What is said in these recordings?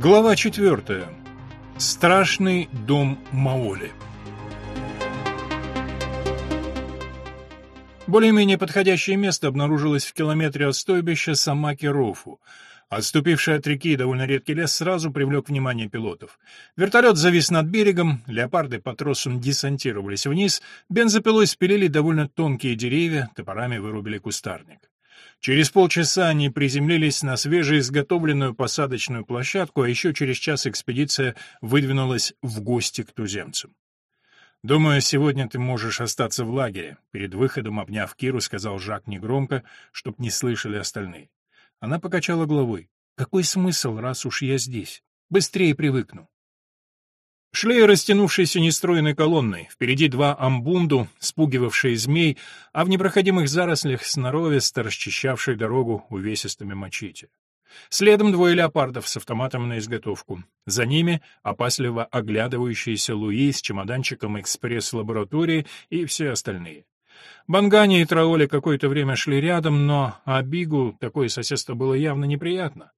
Глава 4. Страшный дом Маоли. Более-менее подходящее место обнаружилось в километре от стойбища Самаки-Рофу. Отступивший от реки довольно редкий лес сразу привлек внимание пилотов. Вертолет завис над берегом, леопарды по тросам десантировались вниз, бензопилой спилили довольно тонкие деревья, топорами вырубили кустарник. Через полчаса они приземлились на свежеизготовленную посадочную площадку, а еще через час экспедиция выдвинулась в гости к туземцам. «Думаю, сегодня ты можешь остаться в лагере», — перед выходом, обняв Киру, сказал Жак негромко, чтоб не слышали остальные. Она покачала головой. «Какой смысл, раз уж я здесь? Быстрее привыкну». Шли растянувшейся нестроенной колонной, впереди два амбунду, спугивавшие змей, а в непроходимых зарослях сноровисто расчищавшие дорогу увесистыми мачете. Следом двое леопардов с автоматом на изготовку. За ними опасливо оглядывающиеся Луи с чемоданчиком экспресс-лаборатории и все остальные. Бангани и Траоли какое-то время шли рядом, но Абигу такое соседство было явно неприятно.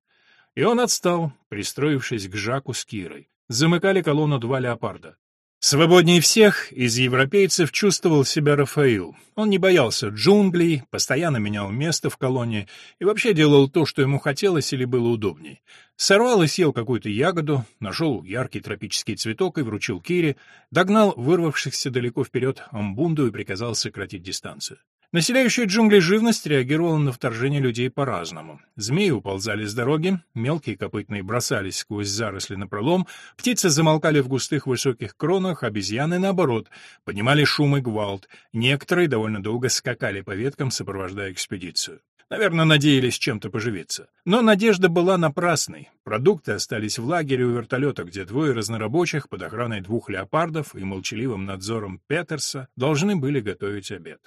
И он отстал, пристроившись к Жаку с Кирой замыкали колонну два леопарда. Свободнее всех из европейцев чувствовал себя Рафаил. Он не боялся джунглей, постоянно менял место в колонне и вообще делал то, что ему хотелось или было удобней. Сорвал и съел какую-то ягоду, нашел яркий тропический цветок и вручил Кире, догнал вырвавшихся далеко вперед амбунду и приказал сократить дистанцию. Населяющая джунгли живность реагировала на вторжение людей по-разному. Змеи уползали с дороги, мелкие копытные бросались сквозь заросли на пролом, птицы замолкали в густых высоких кронах, обезьяны, наоборот, поднимали шум и гвалт, некоторые довольно долго скакали по веткам, сопровождая экспедицию. Наверное, надеялись чем-то поживиться. Но надежда была напрасной. Продукты остались в лагере у вертолета, где двое разнорабочих под охраной двух леопардов и молчаливым надзором Петерса должны были готовить обед.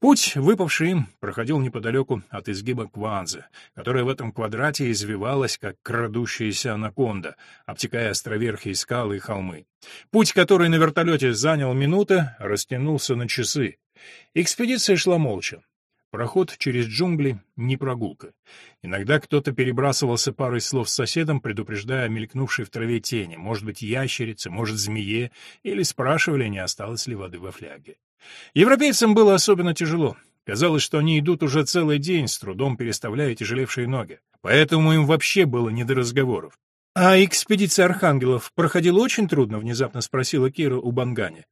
Путь, выпавший им, проходил неподалеку от изгиба Кванзы, которая в этом квадрате извивалась, как крадущаяся анаконда, обтекая островерхие скалы и холмы. Путь, который на вертолете занял минуты, растянулся на часы. Экспедиция шла молча. Проход через джунгли — не прогулка. Иногда кто-то перебрасывался парой слов с соседом, предупреждая о мелькнувшей в траве тени, может быть, ящерице, может, змее, или спрашивали, не осталось ли воды во фляге. Европейцам было особенно тяжело. Казалось, что они идут уже целый день, с трудом переставляя тяжелевшие ноги. Поэтому им вообще было не до разговоров. «А экспедиция архангелов проходила очень трудно?» — внезапно спросила Кира у Бангани.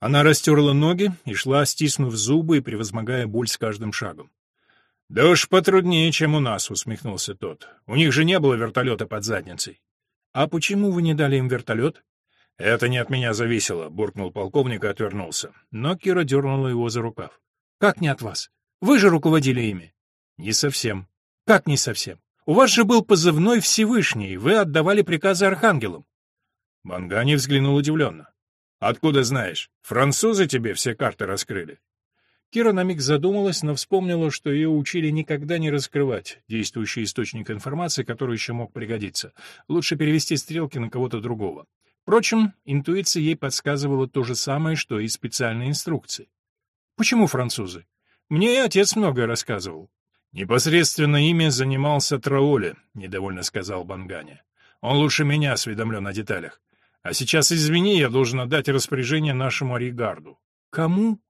Она растерла ноги и шла, стиснув зубы и превозмогая боль с каждым шагом. «Да уж потруднее, чем у нас», — усмехнулся тот. «У них же не было вертолета под задницей». «А почему вы не дали им вертолет?» «Это не от меня зависело», — буркнул полковник и отвернулся. Но Кира дернула его за рукав. «Как не от вас? Вы же руководили ими». «Не совсем». «Как не совсем? У вас же был позывной Всевышний, вы отдавали приказы архангелам». Мангани взглянул удивленно. «Откуда знаешь? Французы тебе все карты раскрыли?» Кира на миг задумалась, но вспомнила, что ее учили никогда не раскрывать действующий источник информации, который еще мог пригодиться. Лучше перевести стрелки на кого-то другого. Впрочем, интуиция ей подсказывала то же самое, что и специальные инструкции. Почему французы? Мне и отец многое рассказывал. Непосредственно ими занимался Траоли, недовольно сказал Бангане. Он лучше меня осведомлен о деталях. А сейчас, извини, я должен отдать распоряжение нашему Оригарду. Кому?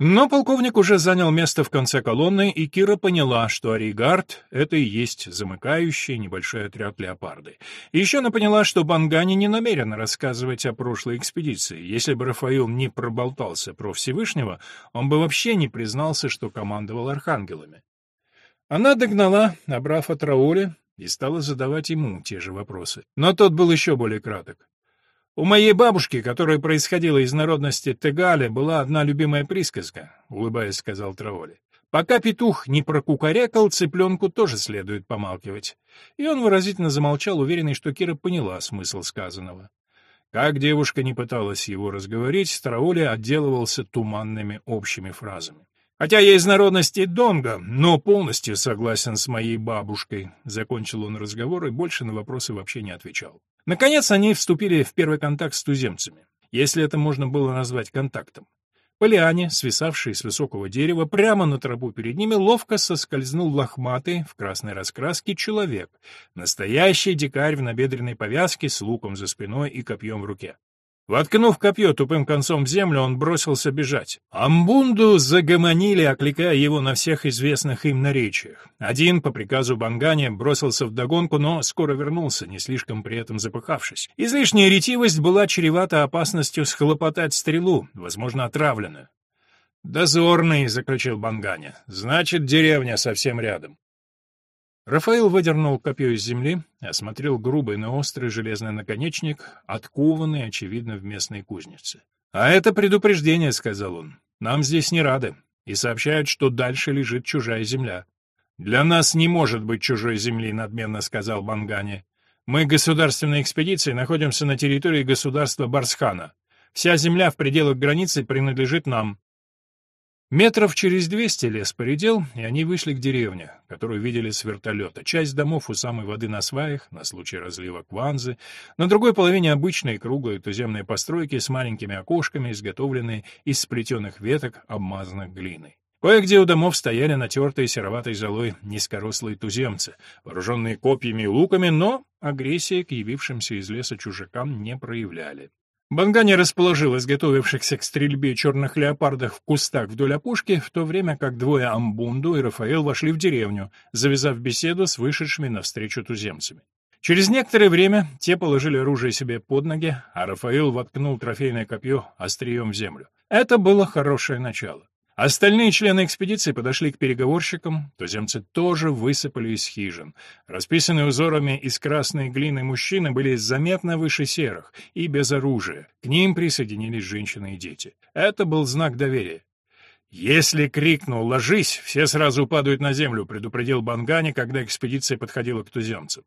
Но полковник уже занял место в конце колонны, и Кира поняла, что Оригард — это и есть замыкающий небольшой отряд леопарды. Еще она поняла, что Бангани не намерен рассказывать о прошлой экспедиции. Если бы Рафаил не проболтался про Всевышнего, он бы вообще не признался, что командовал архангелами. Она догнала, набрав от Рауля, и стала задавать ему те же вопросы. Но тот был еще более краток. У моей бабушки, которая происходила из народности Тегали, была одна любимая присказка, — улыбаясь, сказал Траволи. Пока петух не прокукарекал, цыпленку тоже следует помалкивать. И он выразительно замолчал, уверенный, что Кира поняла смысл сказанного. Как девушка не пыталась его разговорить, Траволи отделывался туманными общими фразами. Хотя я из народности Донга, но полностью согласен с моей бабушкой. Закончил он разговор и больше на вопросы вообще не отвечал. Наконец они вступили в первый контакт с туземцами, если это можно было назвать контактом. По лиане, свисавшей с высокого дерева, прямо на тропу перед ними ловко соскользнул лохматый в красной раскраске человек, настоящий дикарь в набедренной повязке с луком за спиной и копьем в руке. Воткнув копье тупым концом в землю, он бросился бежать. Амбунду загомонили, окликая его на всех известных им наречиях. Один, по приказу Бангани, бросился в догонку, но скоро вернулся, не слишком при этом запыхавшись. Излишняя ретивость была чревата опасностью схлопотать стрелу, возможно, отравленную. «Дозорный», — заключил Бангани, — «значит, деревня совсем рядом». Рафаил выдернул копье из земли, осмотрел грубый, но острый железный наконечник, откованный, очевидно, в местной кузнице. «А это предупреждение», — сказал он. «Нам здесь не рады, и сообщают, что дальше лежит чужая земля». «Для нас не может быть чужой земли», — надменно сказал Бангани. «Мы государственной экспедицией находимся на территории государства Барсхана. Вся земля в пределах границы принадлежит нам. Метров через двести лес поредел, и они вышли к деревне, которую видели с вертолета. Часть домов у самой воды на сваях, на случай разлива кванзы, на другой половине обычные круглые туземные постройки с маленькими окошками, изготовленные из сплетенных веток, обмазанных глиной. Кое-где у домов стояли натертые сероватой золой низкорослые туземцы, вооруженные копьями и луками, но агрессии к явившимся из леса чужакам не проявляли. Бангани расположил изготовившихся к стрельбе черных леопардов в кустах вдоль опушки, в то время как двое Амбунду и Рафаэл вошли в деревню, завязав беседу с вышедшими навстречу туземцами. Через некоторое время те положили оружие себе под ноги, а Рафаэл воткнул трофейное копье острием в землю. Это было хорошее начало. Остальные члены экспедиции подошли к переговорщикам, туземцы тоже высыпали из хижин. Расписанные узорами из красной глины мужчины были заметно выше серых и без оружия. К ним присоединились женщины и дети. Это был знак доверия. «Если крикнул «ложись», все сразу упадают на землю», — предупредил Бангани, когда экспедиция подходила к туземцам.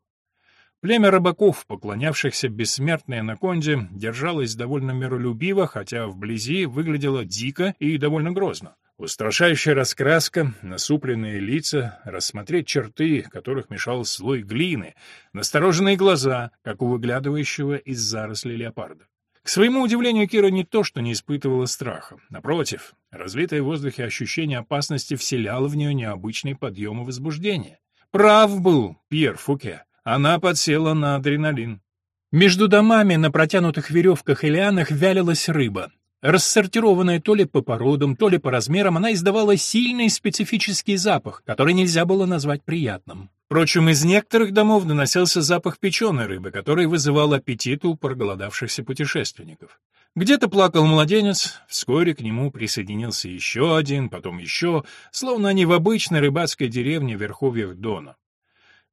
Племя рыбаков, поклонявшихся бессмертной анаконде, держалось довольно миролюбиво, хотя вблизи выглядело дико и довольно грозно. Устрашающая раскраска, насупленные лица, рассмотреть черты, которых мешал слой глины, настороженные глаза, как у выглядывающего из зарослей леопарда. К своему удивлению, Кира не то что не испытывала страха. Напротив, разлитое в воздухе ощущение опасности вселяло в нее необычный подъем и возбуждение. Прав был Пьер Фуке. Она подсела на адреналин. Между домами на протянутых веревках и лианах вялилась рыба. Рассортированная то ли по породам, то ли по размерам, она издавала сильный специфический запах, который нельзя было назвать приятным. Впрочем, из некоторых домов доносился запах печеной рыбы, который вызывал аппетит у проголодавшихся путешественников. Где-то плакал младенец, вскоре к нему присоединился еще один, потом еще, словно они в обычной рыбацкой деревне в верховьях Дона.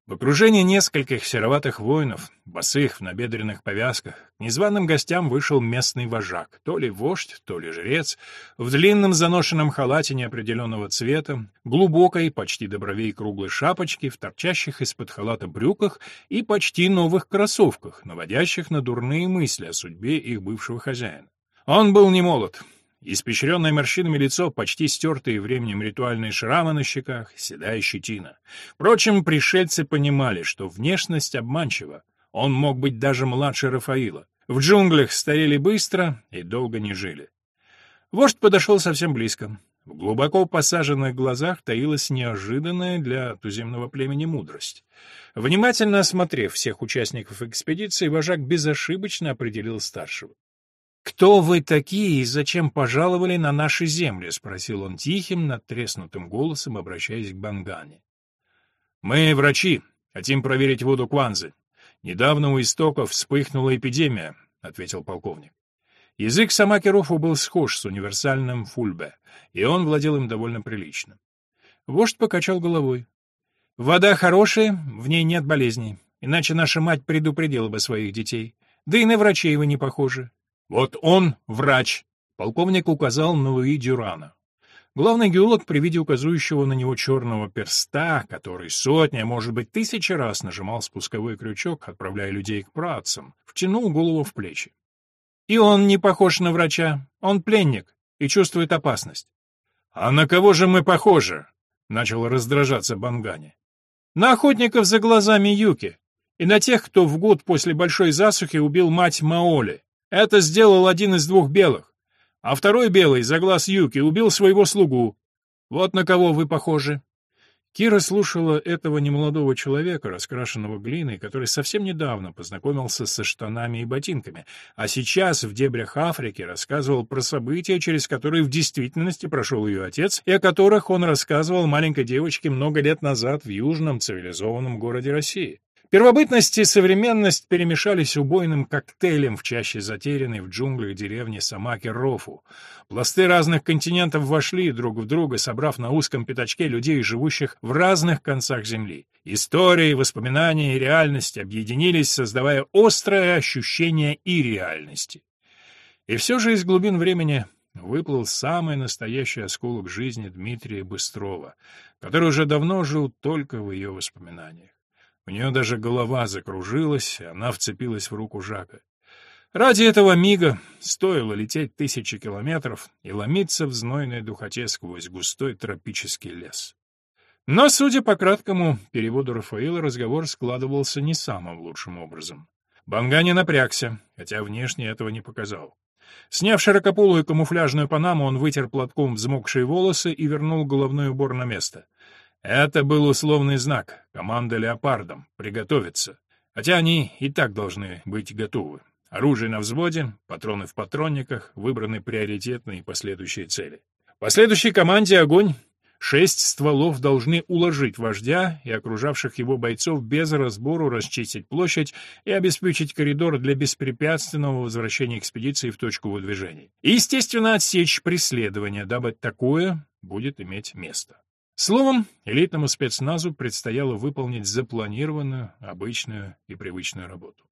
В окружении нескольких сероватых воинов, босых в набедренных повязках, к незваным гостям вышел местный вожак, то ли вождь, то ли жрец, в длинном заношенном халате неопределенного цвета, глубокой, почти до бровей круглой шапочке, в торчащих из-под халата брюках и почти новых кроссовках, наводящих на дурные мысли о судьбе их бывшего хозяина. Он был не молод, Испещренное морщинами лицо, почти стертые временем ритуальные шрамы на щеках, седая щетина. Впрочем, пришельцы понимали, что внешность обманчива. Он мог быть даже младше Рафаила. В джунглях старели быстро и долго не жили. Вождь подошел совсем близко. В глубоко посаженных глазах таилась неожиданная для туземного племени мудрость. Внимательно осмотрев всех участников экспедиции, вожак безошибочно определил старшего. «Кто вы такие и зачем пожаловали на наши земли?» — спросил он тихим, надтреснутым голосом, обращаясь к Бангане. «Мы, врачи, хотим проверить воду Кванзы. Недавно у истоков вспыхнула эпидемия», — ответил полковник. Язык Самакерофу был схож с универсальным фульбе, и он владел им довольно прилично. Вождь покачал головой. «Вода хорошая, в ней нет болезней, иначе наша мать предупредила бы своих детей. Да и на врачей вы не похожи. «Вот он врач!» — полковник указал на Луи Дюрана. Главный геолог при виде указывающего на него черного перста, который сотня, может быть, тысячи раз нажимал спусковой крючок, отправляя людей к працам, втянул голову в плечи. И он не похож на врача, он пленник и чувствует опасность. «А на кого же мы похожи?» — начал раздражаться Бангани. «На охотников за глазами Юки и на тех, кто в год после большой засухи убил мать Маоли. Это сделал один из двух белых. А второй белый, за глаз Юки, убил своего слугу. Вот на кого вы похожи. Кира слушала этого немолодого человека, раскрашенного глиной, который совсем недавно познакомился со штанами и ботинками, а сейчас в дебрях Африки рассказывал про события, через которые в действительности прошел ее отец, и о которых он рассказывал маленькой девочке много лет назад в южном цивилизованном городе России. Первобытность и современность перемешались убойным коктейлем в чаще затерянной в джунглях деревни Самаки-Рофу. Пласты разных континентов вошли друг в друга, собрав на узком пятачке людей, живущих в разных концах Земли. Истории, воспоминания и реальность объединились, создавая острое ощущение и реальности. И все же из глубин времени выплыл самый настоящий осколок жизни Дмитрия Быстрова, который уже давно жил только в ее воспоминаниях. У нее даже голова закружилась, она вцепилась в руку Жака. Ради этого мига стоило лететь тысячи километров и ломиться в знойной духоте сквозь густой тропический лес. Но, судя по краткому переводу Рафаила, разговор складывался не самым лучшим образом. Бангани напрягся, хотя внешне этого не показал. Сняв широкополую камуфляжную панаму, он вытер платком взмокшие волосы и вернул головной убор на место — это был условный знак. Команда «Леопардом». Приготовиться. Хотя они и так должны быть готовы. Оружие на взводе, патроны в патронниках, выбраны приоритетные последующие цели. По следующей команде огонь. Шесть стволов должны уложить вождя и окружавших его бойцов без разбору расчистить площадь и обеспечить коридор для беспрепятственного возвращения экспедиции в точку выдвижения. И, естественно, отсечь преследование, дабы такое будет иметь место. Словом, элитному спецназу предстояло выполнить запланированную, обычную и привычную работу.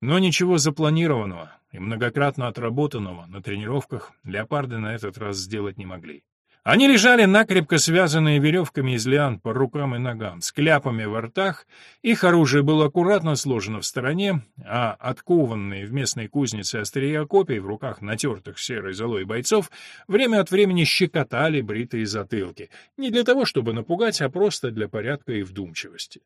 Но ничего запланированного и многократно отработанного на тренировках леопарды на этот раз сделать не могли. Они лежали накрепко связанные веревками из лиан по рукам и ногам, с кляпами во ртах, их оружие было аккуратно сложено в стороне, а откованные в местной кузнице острия копий в руках натертых серой золой бойцов время от времени щекотали бритые затылки, не для того, чтобы напугать, а просто для порядка и вдумчивости.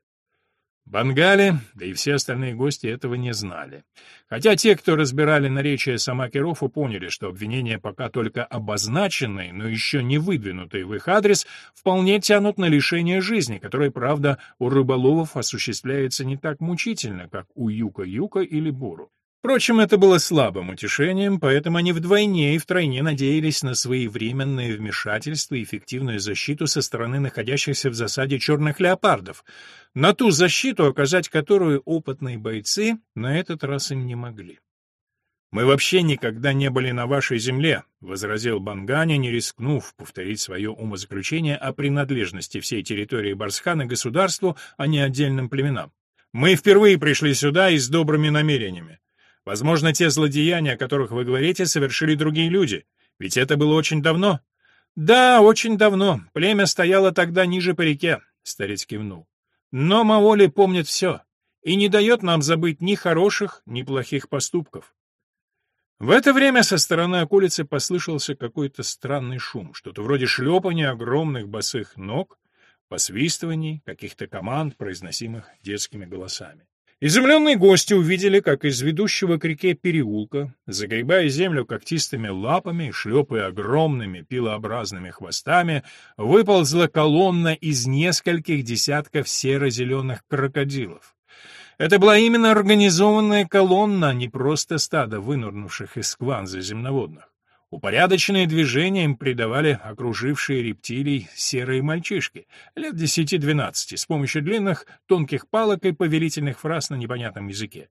Бангали, да и все остальные гости этого не знали. Хотя те, кто разбирали наречие Самакирофу, поняли, что обвинения пока только обозначенные, но еще не выдвинутые в их адрес, вполне тянут на лишение жизни, которое, правда, у рыболовов осуществляется не так мучительно, как у Юка-Юка или Буру. Впрочем, это было слабым утешением, поэтому они вдвойне и втройне надеялись на своевременное вмешательство и эффективную защиту со стороны находящихся в засаде черных леопардов, на ту защиту, оказать которую опытные бойцы на этот раз им не могли. «Мы вообще никогда не были на вашей земле», — возразил Бангани, не рискнув повторить свое умозаключение о принадлежности всей территории Барсхана государству, а не отдельным племенам. «Мы впервые пришли сюда и с добрыми намерениями. Возможно, те злодеяния, о которых вы говорите, совершили другие люди. Ведь это было очень давно. Да, очень давно. Племя стояло тогда ниже по реке, старец кивнул. Но Маоли помнит все и не дает нам забыть ни хороших, ни плохих поступков. В это время со стороны околицы послышался какой-то странный шум, что-то вроде шлепания огромных босых ног, посвистываний, каких-то команд, произносимых детскими голосами. Изумленные гости увидели, как из ведущего к реке переулка, загребая землю когтистыми лапами и шлепая огромными пилообразными хвостами, выползла колонна из нескольких десятков серо-зеленых крокодилов. Это была именно организованная колонна, а не просто стадо вынырнувших из скванза земноводных. Упорядоченные движения им придавали окружившие рептилий серые мальчишки, лет десяти-двенадцати, с помощью длинных, тонких палок и повелительных фраз на непонятном языке.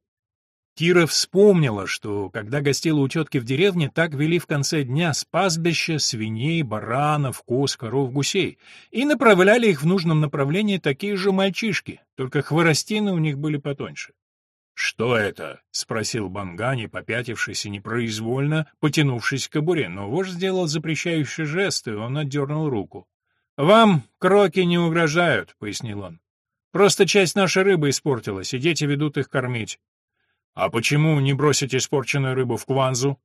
Кира вспомнила, что, когда гостила у тетки в деревне, так вели в конце дня с пастбища свиней, баранов, коз, коров, гусей, и направляли их в нужном направлении такие же мальчишки, только хворостины у них были потоньше. «Что это?» — спросил Бангани, попятившись и непроизвольно потянувшись к кобуре, но вождь сделал запрещающий жест, и он отдернул руку. «Вам кроки не угрожают», — пояснил он. «Просто часть нашей рыбы испортилась, и дети ведут их кормить». «А почему не бросить испорченную рыбу в кванзу?»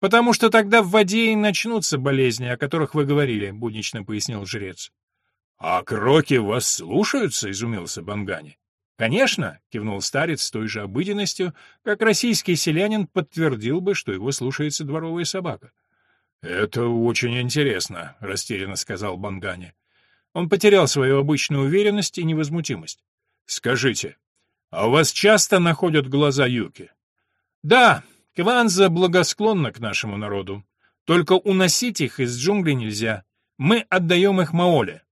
«Потому что тогда в воде и начнутся болезни, о которых вы говорили», — буднично пояснил жрец. «А кроки вас слушаются?» — изумился Бангани. «Конечно», — кивнул старец с той же обыденностью, как российский селянин подтвердил бы, что его слушается дворовая собака. «Это очень интересно», — растерянно сказал Бангани. Он потерял свою обычную уверенность и невозмутимость. «Скажите, а у вас часто находят глаза Юки?» «Да, Кванза благосклонна к нашему народу. Только уносить их из джунглей нельзя. Мы отдаем их Маоле».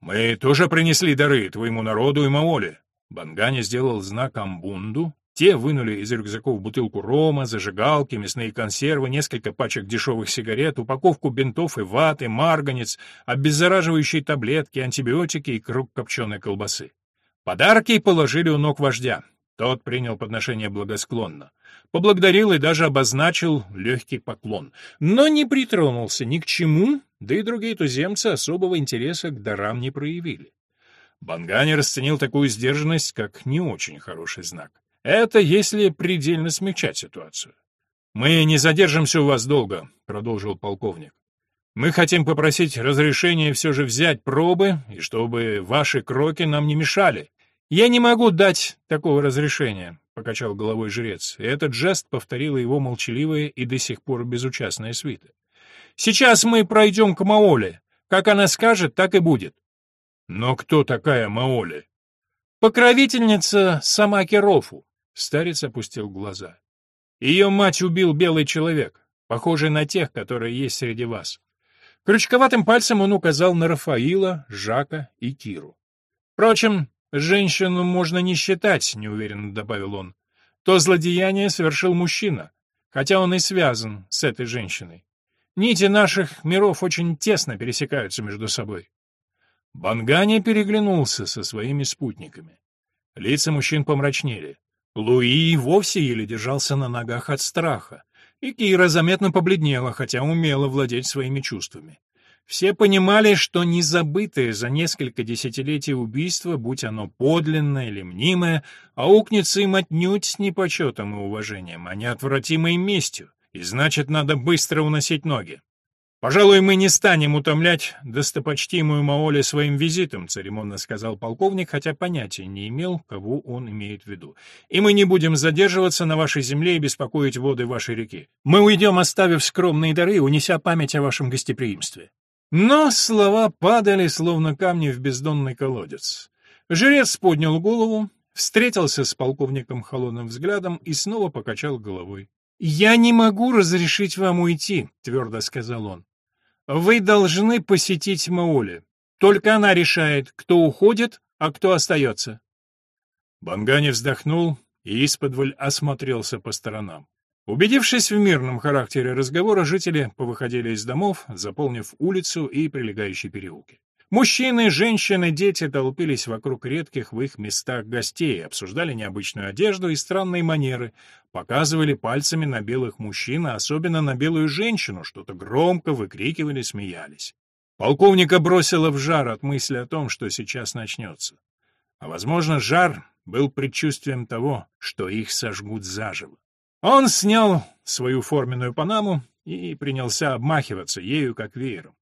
«Мы тоже принесли дары твоему народу и Маоле». Бангани сделал знак Амбунду, те вынули из рюкзаков бутылку рома, зажигалки, мясные консервы, несколько пачек дешевых сигарет, упаковку бинтов и ваты, марганец, обеззараживающие таблетки, антибиотики и круг копченой колбасы. Подарки положили у ног вождя. Тот принял подношение благосклонно. Поблагодарил и даже обозначил легкий поклон. Но не притронулся ни к чему, да и другие туземцы особого интереса к дарам не проявили. Бангани расценил такую сдержанность как не очень хороший знак. Это если предельно смягчать ситуацию. «Мы не задержимся у вас долго», — продолжил полковник. «Мы хотим попросить разрешения все же взять пробы, и чтобы ваши кроки нам не мешали». «Я не могу дать такого разрешения», — покачал головой жрец, и этот жест повторила его молчаливая и до сих пор безучастная свита. «Сейчас мы пройдем к Маоле. Как она скажет, так и будет». «Но кто такая Маоле?» «Покровительница Самаки Рофу. Старец опустил глаза. Ее мать убил белый человек, похожий на тех, которые есть среди вас. Крючковатым пальцем он указал на Рафаила, Жака и Киру. Впрочем, женщину можно не считать, неуверенно добавил он. То злодеяние совершил мужчина, хотя он и связан с этой женщиной. Нити наших миров очень тесно пересекаются между собой. Бангани переглянулся со своими спутниками. Лица мужчин помрачнели. Луи вовсе еле держался на ногах от страха, и Кира заметно побледнела, хотя умела владеть своими чувствами. Все понимали, что незабытое за несколько десятилетий убийство, будь оно подлинное или мнимое, аукнется им отнюдь с непочетом и уважением, а неотвратимой местью, и значит, надо быстро уносить ноги. «Пожалуй, мы не станем утомлять достопочтимую Маоли своим визитом», церемонно сказал полковник, хотя понятия не имел, кого он имеет в виду. «И мы не будем задерживаться на вашей земле и беспокоить воды вашей реки. Мы уйдем, оставив скромные дары, унеся память о вашем гостеприимстве». Но слова падали, словно камни в бездонный колодец. Жрец поднял голову, встретился с полковником холодным взглядом и снова покачал головой. «Я не могу разрешить вам уйти», — твердо сказал он. Вы должны посетить Маули. Только она решает, кто уходит, а кто остается. Бангани вздохнул и исподволь осмотрелся по сторонам. Убедившись в мирном характере разговора, жители повыходили из домов, заполнив улицу и прилегающие переулки. Мужчины, женщины, дети толпились вокруг редких в их местах гостей, обсуждали необычную одежду и странные манеры, показывали пальцами на белых мужчин, а особенно на белую женщину, что-то громко выкрикивали, смеялись. Полковника бросило в жар от мысли о том, что сейчас начнется. А, возможно, жар был предчувствием того, что их сожгут заживо. Он снял свою форменную панаму и принялся обмахиваться ею, как веером.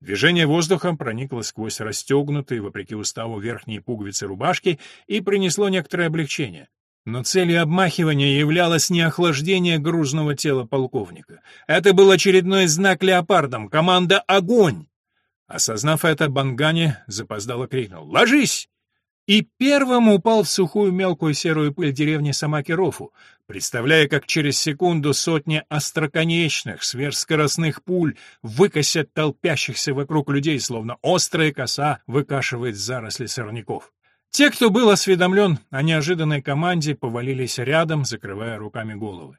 Движение воздуха проникло сквозь расстегнутые, вопреки уставу, верхние пуговицы рубашки и принесло некоторое облегчение. Но целью обмахивания являлось не охлаждение грузного тела полковника. Это был очередной знак леопардом, команда «Огонь!». Осознав это, Бангани запоздало крикнул «Ложись!» И первым упал в сухую мелкую серую пыль деревни Самакирофу, представляя, как через секунду сотни остроконечных, сверхскоростных пуль выкосят толпящихся вокруг людей, словно острая коса выкашивает заросли сорняков. Те, кто был осведомлен о неожиданной команде, повалились рядом, закрывая руками головы.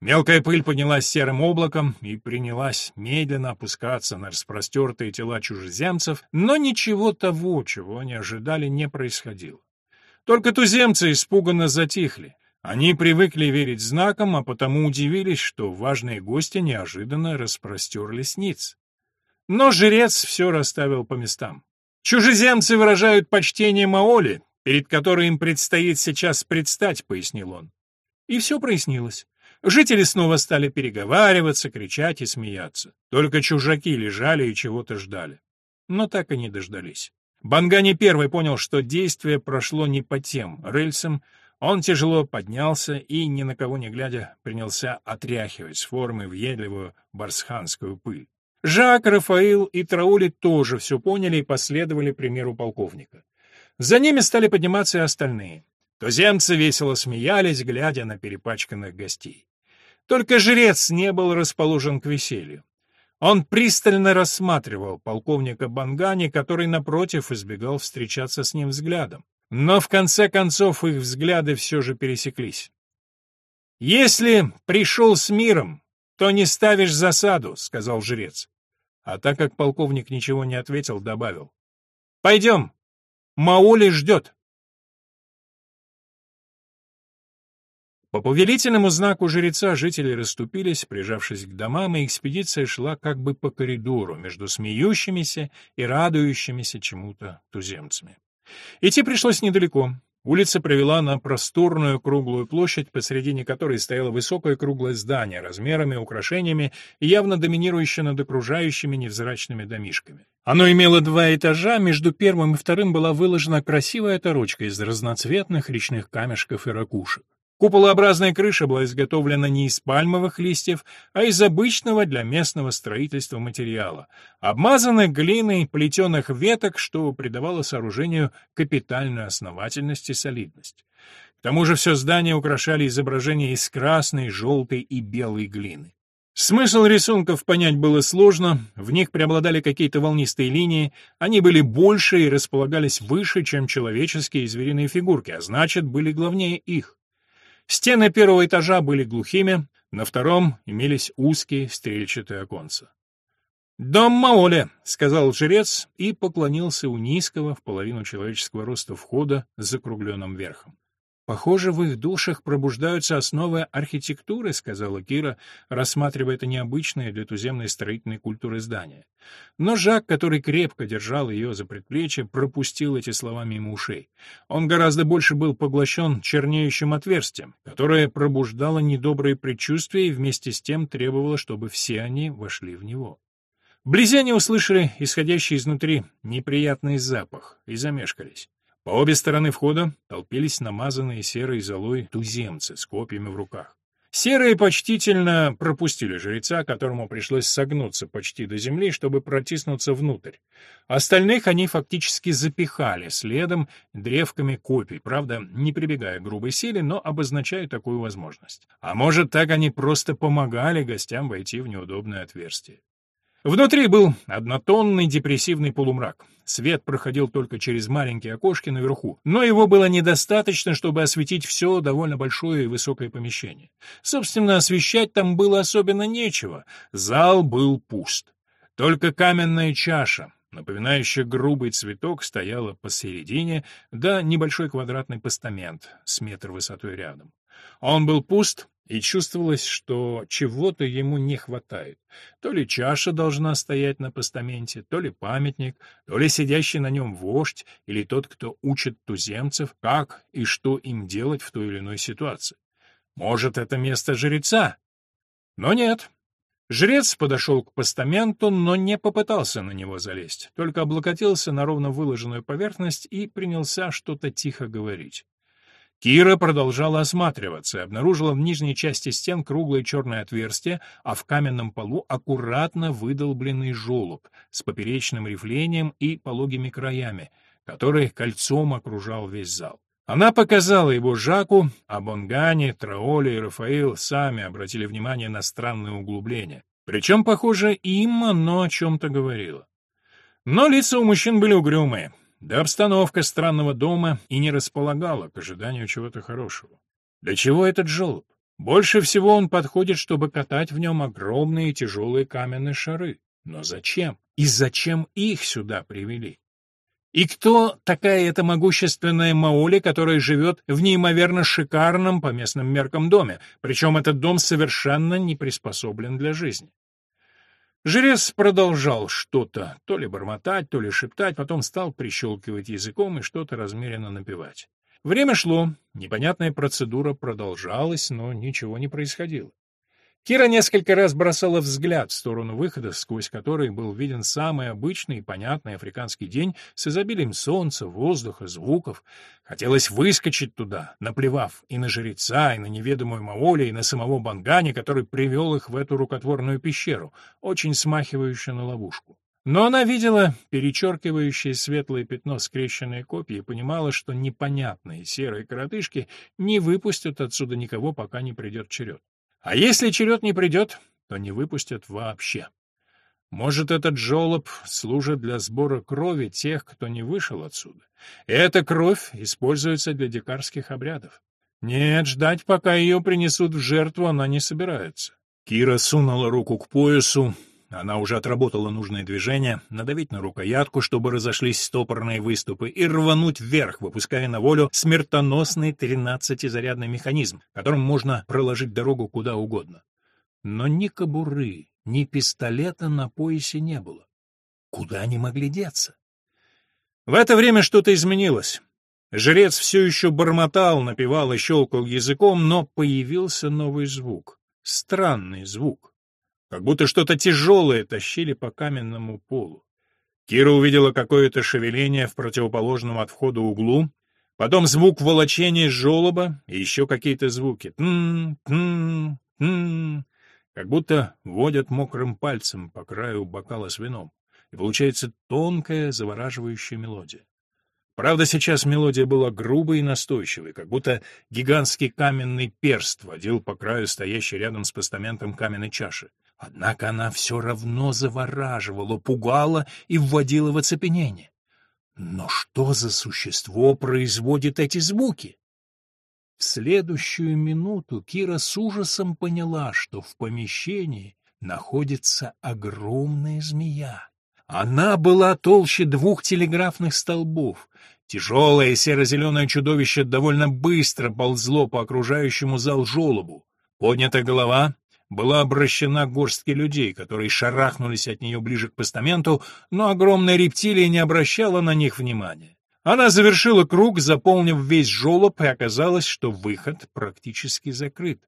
Мелкая пыль поднялась серым облаком и принялась медленно опускаться на распростертые тела чужеземцев, но ничего того, чего они ожидали, не происходило. Только туземцы испуганно затихли. Они привыкли верить знакам, а потому удивились, что важные гости неожиданно распростерлись ниц. Но жрец все расставил по местам. «Чужеземцы выражают почтение Маоли, перед которой им предстоит сейчас предстать», — пояснил он. И все прояснилось. Жители снова стали переговариваться, кричать и смеяться. Только чужаки лежали и чего-то ждали. Но так и не дождались. Бангани первый понял, что действие прошло не по тем рельсам, Он тяжело поднялся и, ни на кого не глядя, принялся отряхивать с формы въедливую барсханскую пыль. Жак, Рафаил и Траули тоже все поняли и последовали примеру полковника. За ними стали подниматься и остальные. Туземцы весело смеялись, глядя на перепачканных гостей. Только жрец не был расположен к веселью. Он пристально рассматривал полковника Бангани, который, напротив, избегал встречаться с ним взглядом. Но в конце концов их взгляды все же пересеклись. «Если пришел с миром, то не ставишь засаду», — сказал жрец. А так как полковник ничего не ответил, добавил. «Пойдем, Маули ждет». По повелительному знаку жреца жители расступились, прижавшись к домам, и экспедиция шла как бы по коридору между смеющимися и радующимися чему-то туземцами. Идти пришлось недалеко. Улица привела на просторную круглую площадь, посредине которой стояло высокое круглое здание размерами, украшениями явно доминирующее над окружающими невзрачными домишками. Оно имело два этажа, между первым и вторым была выложена красивая торочка из разноцветных речных камешков и ракушек. Куполообразная крыша была изготовлена не из пальмовых листьев, а из обычного для местного строительства материала, обмазанных глиной плетеных веток, что придавало сооружению капитальную основательность и солидность. К тому же все здание украшали изображения из красной, желтой и белой глины. Смысл рисунков понять было сложно, в них преобладали какие-то волнистые линии, они были больше и располагались выше, чем человеческие и звериные фигурки, а значит, были главнее их. Стены первого этажа были глухими, на втором имелись узкие стрельчатые оконца. «Дом Маоля», — сказал жрец и поклонился у низкого в половину человеческого роста входа с закругленным верхом. «Похоже, в их душах пробуждаются основы архитектуры», — сказала Кира, рассматривая это необычное для туземной строительной культуры здание. Но Жак, который крепко держал ее за предплечье, пропустил эти слова мимо ушей. Он гораздо больше был поглощен чернеющим отверстием, которое пробуждало недобрые предчувствия и вместе с тем требовало, чтобы все они вошли в него. Вблизи услышали исходящий изнутри неприятный запах и замешкались. По обе стороны входа толпились намазанные серой золой туземцы с копьями в руках. Серые почтительно пропустили жреца, которому пришлось согнуться почти до земли, чтобы протиснуться внутрь. Остальных они фактически запихали следом древками копий, правда, не прибегая к грубой силе, но обозначая такую возможность. А может, так они просто помогали гостям войти в неудобное отверстие. Внутри был однотонный депрессивный полумрак. Свет проходил только через маленькие окошки наверху, но его было недостаточно, чтобы осветить все довольно большое и высокое помещение. Собственно, освещать там было особенно нечего. Зал был пуст. Только каменная чаша, напоминающая грубый цветок, стояла посередине, да небольшой квадратный постамент с метр высотой рядом. Он был пуст, и чувствовалось, что чего-то ему не хватает. То ли чаша должна стоять на постаменте, то ли памятник, то ли сидящий на нем вождь или тот, кто учит туземцев, как и что им делать в той или иной ситуации. Может, это место жреца? Но нет. Жрец подошел к постаменту, но не попытался на него залезть, только облокотился на ровно выложенную поверхность и принялся что-то тихо говорить. Кира продолжала осматриваться и обнаружила в нижней части стен круглое черное отверстие, а в каменном полу аккуратно выдолбленный желоб с поперечным рифлением и пологими краями, который кольцом окружал весь зал. Она показала его Жаку, а Бонгани, Траоли и Рафаил сами обратили внимание на странное углубление. Причем, похоже, им оно о чем-то говорило. Но лица у мужчин были угрюмые. Да обстановка странного дома и не располагала к ожиданию чего-то хорошего. Для чего этот желоб? Больше всего он подходит, чтобы катать в нем огромные тяжелые каменные шары. Но зачем? И зачем их сюда привели? И кто такая эта могущественная Маоли, которая живет в неимоверно шикарном по местным меркам доме, причем этот дом совершенно не приспособлен для жизни? Жрец продолжал что-то, то ли бормотать, то ли шептать, потом стал прищелкивать языком и что-то размеренно напевать. Время шло, непонятная процедура продолжалась, но ничего не происходило. Кира несколько раз бросала взгляд в сторону выхода, сквозь который был виден самый обычный и понятный африканский день с изобилием солнца, воздуха, звуков. Хотелось выскочить туда, наплевав и на жреца, и на неведомую Маоли, и на самого Бангани, который привел их в эту рукотворную пещеру, очень смахивающую на ловушку. Но она видела перечеркивающее светлое пятно скрещенной копья и понимала, что непонятные серые коротышки не выпустят отсюда никого, пока не придет черед. А если черед не придет, то не выпустят вообще. Может, этот жолоб служит для сбора крови тех, кто не вышел отсюда. Эта кровь используется для дикарских обрядов. Нет, ждать, пока ее принесут в жертву, она не собирается. Кира сунула руку к поясу, она уже отработала нужное движение, надавить на рукоятку, чтобы разошлись стопорные выступы, и рвануть вверх, выпуская на волю смертоносный тринадцатизарядный механизм, которым можно проложить дорогу куда угодно. Но ни кобуры, ни пистолета на поясе не было. Куда они могли деться? В это время что-то изменилось. Жрец все еще бормотал, напевал и щелкал языком, но появился новый звук. Странный звук как будто что-то тяжелое тащили по каменному полу. Кира увидела какое-то шевеление в противоположном от входа углу, потом звук волочения желоба и еще какие-то звуки. Тн, тн, тн, как будто водят мокрым пальцем по краю бокала с вином, и получается тонкая, завораживающая мелодия. Правда, сейчас мелодия была грубой и настойчивой, как будто гигантский каменный перст водил по краю стоящей рядом с постаментом каменной чаши. Однако она все равно завораживала, пугала и вводила в оцепенение. Но что за существо производит эти звуки? В следующую минуту Кира с ужасом поняла, что в помещении находится огромная змея. Она была толще двух телеграфных столбов. Тяжелое серо-зеленое чудовище довольно быстро ползло по окружающему зал жолобу. Поднятая голова, была обращена к горстке людей, которые шарахнулись от нее ближе к постаменту, но огромная рептилия не обращала на них внимания. Она завершила круг, заполнив весь жолоб, и оказалось, что выход практически закрыт.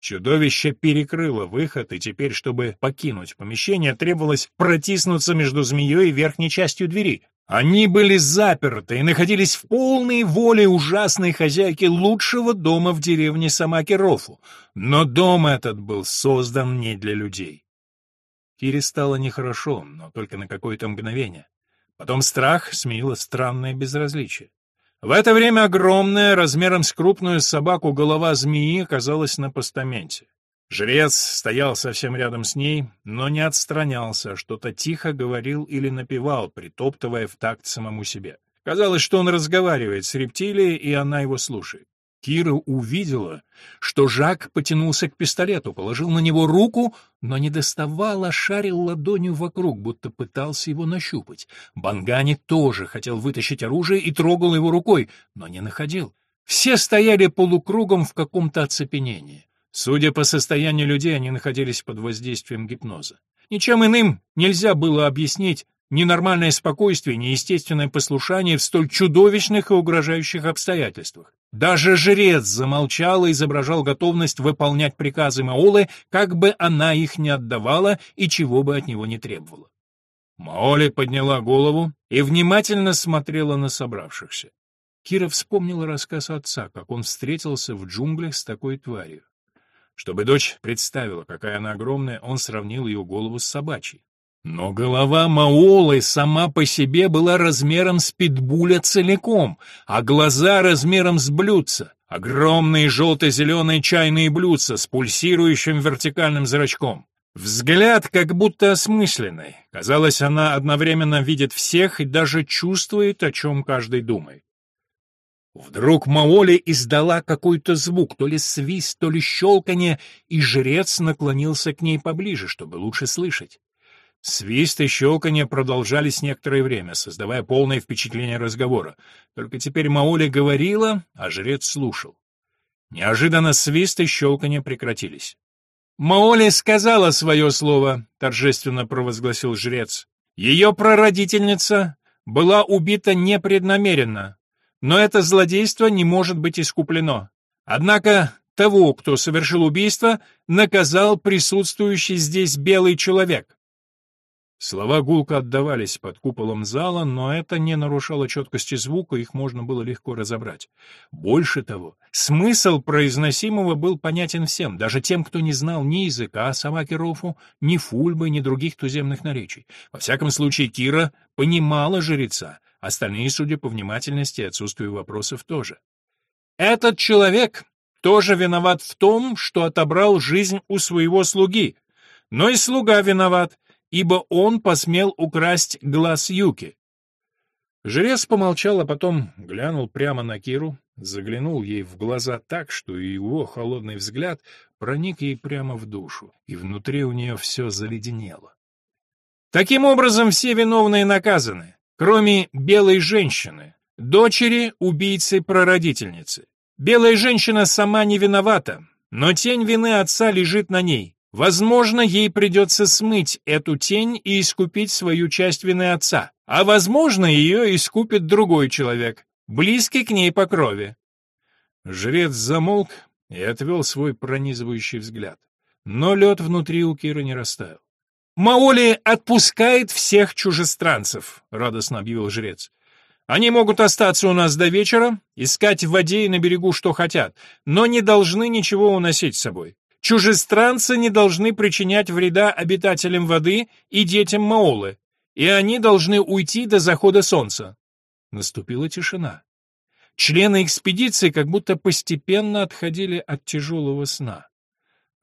Чудовище перекрыло выход, и теперь, чтобы покинуть помещение, требовалось протиснуться между змеей и верхней частью двери. Они были заперты и находились в полной воле ужасной хозяйки лучшего дома в деревне Самакерофу, но дом этот был создан не для людей. Кире стало нехорошо, но только на какое-то мгновение. Потом страх сменило странное безразличие. В это время огромная, размером с крупную собаку, голова змеи оказалась на постаменте. Жрец стоял совсем рядом с ней, но не отстранялся, что-то тихо говорил или напевал, притоптывая в такт самому себе. Казалось, что он разговаривает с рептилией, и она его слушает. Кира увидела, что Жак потянулся к пистолету, положил на него руку, но не доставал, а шарил ладонью вокруг, будто пытался его нащупать. Бангани тоже хотел вытащить оружие и трогал его рукой, но не находил. Все стояли полукругом в каком-то оцепенении. Судя по состоянию людей, они находились под воздействием гипноза. Ничем иным нельзя было объяснить ненормальное спокойствие, неестественное послушание в столь чудовищных и угрожающих обстоятельствах. Даже жрец замолчал и изображал готовность выполнять приказы Маолы, как бы она их не отдавала и чего бы от него не требовала. Маоли подняла голову и внимательно смотрела на собравшихся. Кира вспомнила рассказ отца, как он встретился в джунглях с такой тварью. Чтобы дочь представила, какая она огромная, он сравнил ее голову с собачьей. Но голова Маолы сама по себе была размером с питбуля целиком, а глаза размером с блюдца. Огромные желто-зеленые чайные блюдца с пульсирующим вертикальным зрачком. Взгляд как будто осмысленный. Казалось, она одновременно видит всех и даже чувствует, о чем каждый думает. Вдруг Маоли издала какой-то звук, то ли свист, то ли щелканье, и жрец наклонился к ней поближе, чтобы лучше слышать. Свист и щелканье продолжались некоторое время, создавая полное впечатление разговора. Только теперь Маоли говорила, а жрец слушал. Неожиданно свист и щелканье прекратились. «Маоли сказала свое слово», — торжественно провозгласил жрец. «Ее прародительница была убита непреднамеренно, но это злодейство не может быть искуплено. Однако того, кто совершил убийство, наказал присутствующий здесь белый человек. Слова гулко отдавались под куполом зала, но это не нарушало четкости звука, их можно было легко разобрать. Больше того, смысл произносимого был понятен всем, даже тем, кто не знал ни языка Самакерофу, ни фульбы, ни других туземных наречий. Во всяком случае, Кира понимала жреца, остальные, судя по внимательности и отсутствию вопросов, тоже. «Этот человек тоже виноват в том, что отобрал жизнь у своего слуги, но и слуга виноват» ибо он посмел украсть глаз Юки. Жрец помолчал, а потом глянул прямо на Киру, заглянул ей в глаза так, что его холодный взгляд проник ей прямо в душу, и внутри у нее все заледенело. Таким образом, все виновные наказаны, кроме белой женщины, дочери убийцы-прародительницы. Белая женщина сама не виновата, но тень вины отца лежит на ней. Возможно, ей придется смыть эту тень и искупить свою часть вины отца, а возможно, ее искупит другой человек, близкий к ней по крови. Жрец замолк и отвел свой пронизывающий взгляд. Но лед внутри у Киры не растаял. «Маоли отпускает всех чужестранцев», — радостно объявил жрец. «Они могут остаться у нас до вечера, искать в воде и на берегу, что хотят, но не должны ничего уносить с собой. Чужестранцы не должны причинять вреда обитателям воды и детям Маолы, и они должны уйти до захода солнца. Наступила тишина. Члены экспедиции как будто постепенно отходили от тяжелого сна.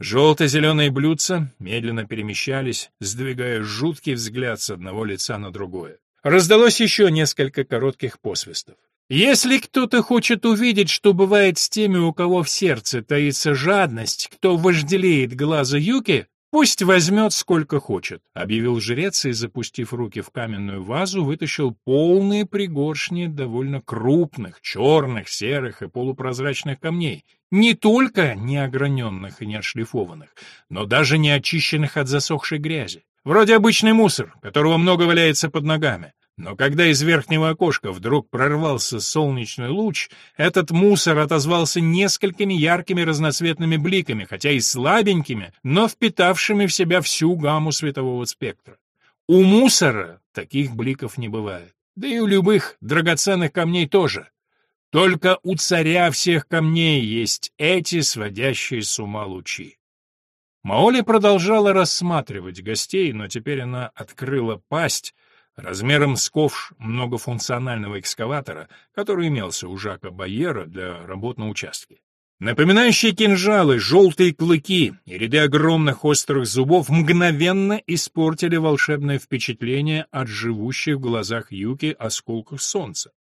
Желто-зеленые блюдца медленно перемещались, сдвигая жуткий взгляд с одного лица на другое. Раздалось еще несколько коротких посвистов. Если кто-то хочет увидеть, что бывает с теми, у кого в сердце таится жадность, кто вожделеет глаза Юки, пусть возьмет сколько хочет, — объявил жрец и, запустив руки в каменную вазу, вытащил полные пригоршни довольно крупных, черных, серых и полупрозрачных камней, не только неограненных и не отшлифованных, но даже не очищенных от засохшей грязи. Вроде обычный мусор, которого много валяется под ногами. Но когда из верхнего окошка вдруг прорвался солнечный луч, этот мусор отозвался несколькими яркими разноцветными бликами, хотя и слабенькими, но впитавшими в себя всю гамму светового спектра. У мусора таких бликов не бывает. Да и у любых драгоценных камней тоже. Только у царя всех камней есть эти сводящие с ума лучи. Маоли продолжала рассматривать гостей, но теперь она открыла пасть, размером с ковш многофункционального экскаватора, который имелся у Жака Байера для работ на участке. Напоминающие кинжалы, желтые клыки и ряды огромных острых зубов мгновенно испортили волшебное впечатление от живущих в глазах Юки осколков солнца.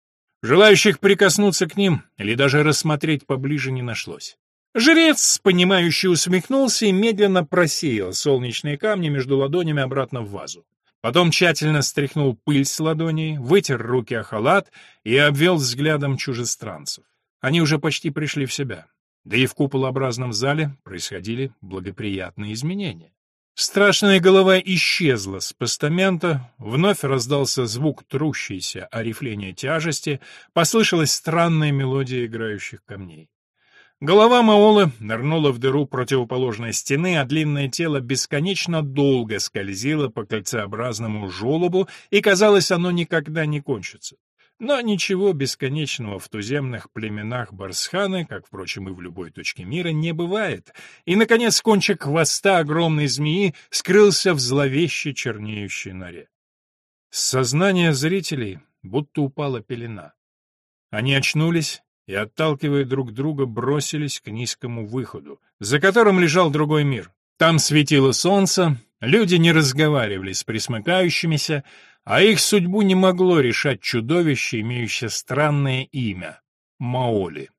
Желающих прикоснуться к ним или даже рассмотреть поближе не нашлось. Жрец, понимающий, усмехнулся и медленно просеял солнечные камни между ладонями обратно в вазу. Потом тщательно стряхнул пыль с ладоней, вытер руки о халат и обвел взглядом чужестранцев. Они уже почти пришли в себя. Да и в куполообразном зале происходили благоприятные изменения. Страшная голова исчезла с постамента, вновь раздался звук трущейся о рифление тяжести, послышалась странная мелодия играющих камней. Голова Маолы нырнула в дыру противоположной стены, а длинное тело бесконечно долго скользило по кольцеобразному желобу, и, казалось, оно никогда не кончится. Но ничего бесконечного в туземных племенах Барсханы, как, впрочем, и в любой точке мира, не бывает. И, наконец, кончик хвоста огромной змеи скрылся в зловеще чернеющей норе. С сознания зрителей будто упала пелена. Они очнулись и, отталкивая друг друга, бросились к низкому выходу, за которым лежал другой мир. Там светило солнце, люди не разговаривали с присмыкающимися, а их судьбу не могло решать чудовище, имеющее странное имя — Маоли.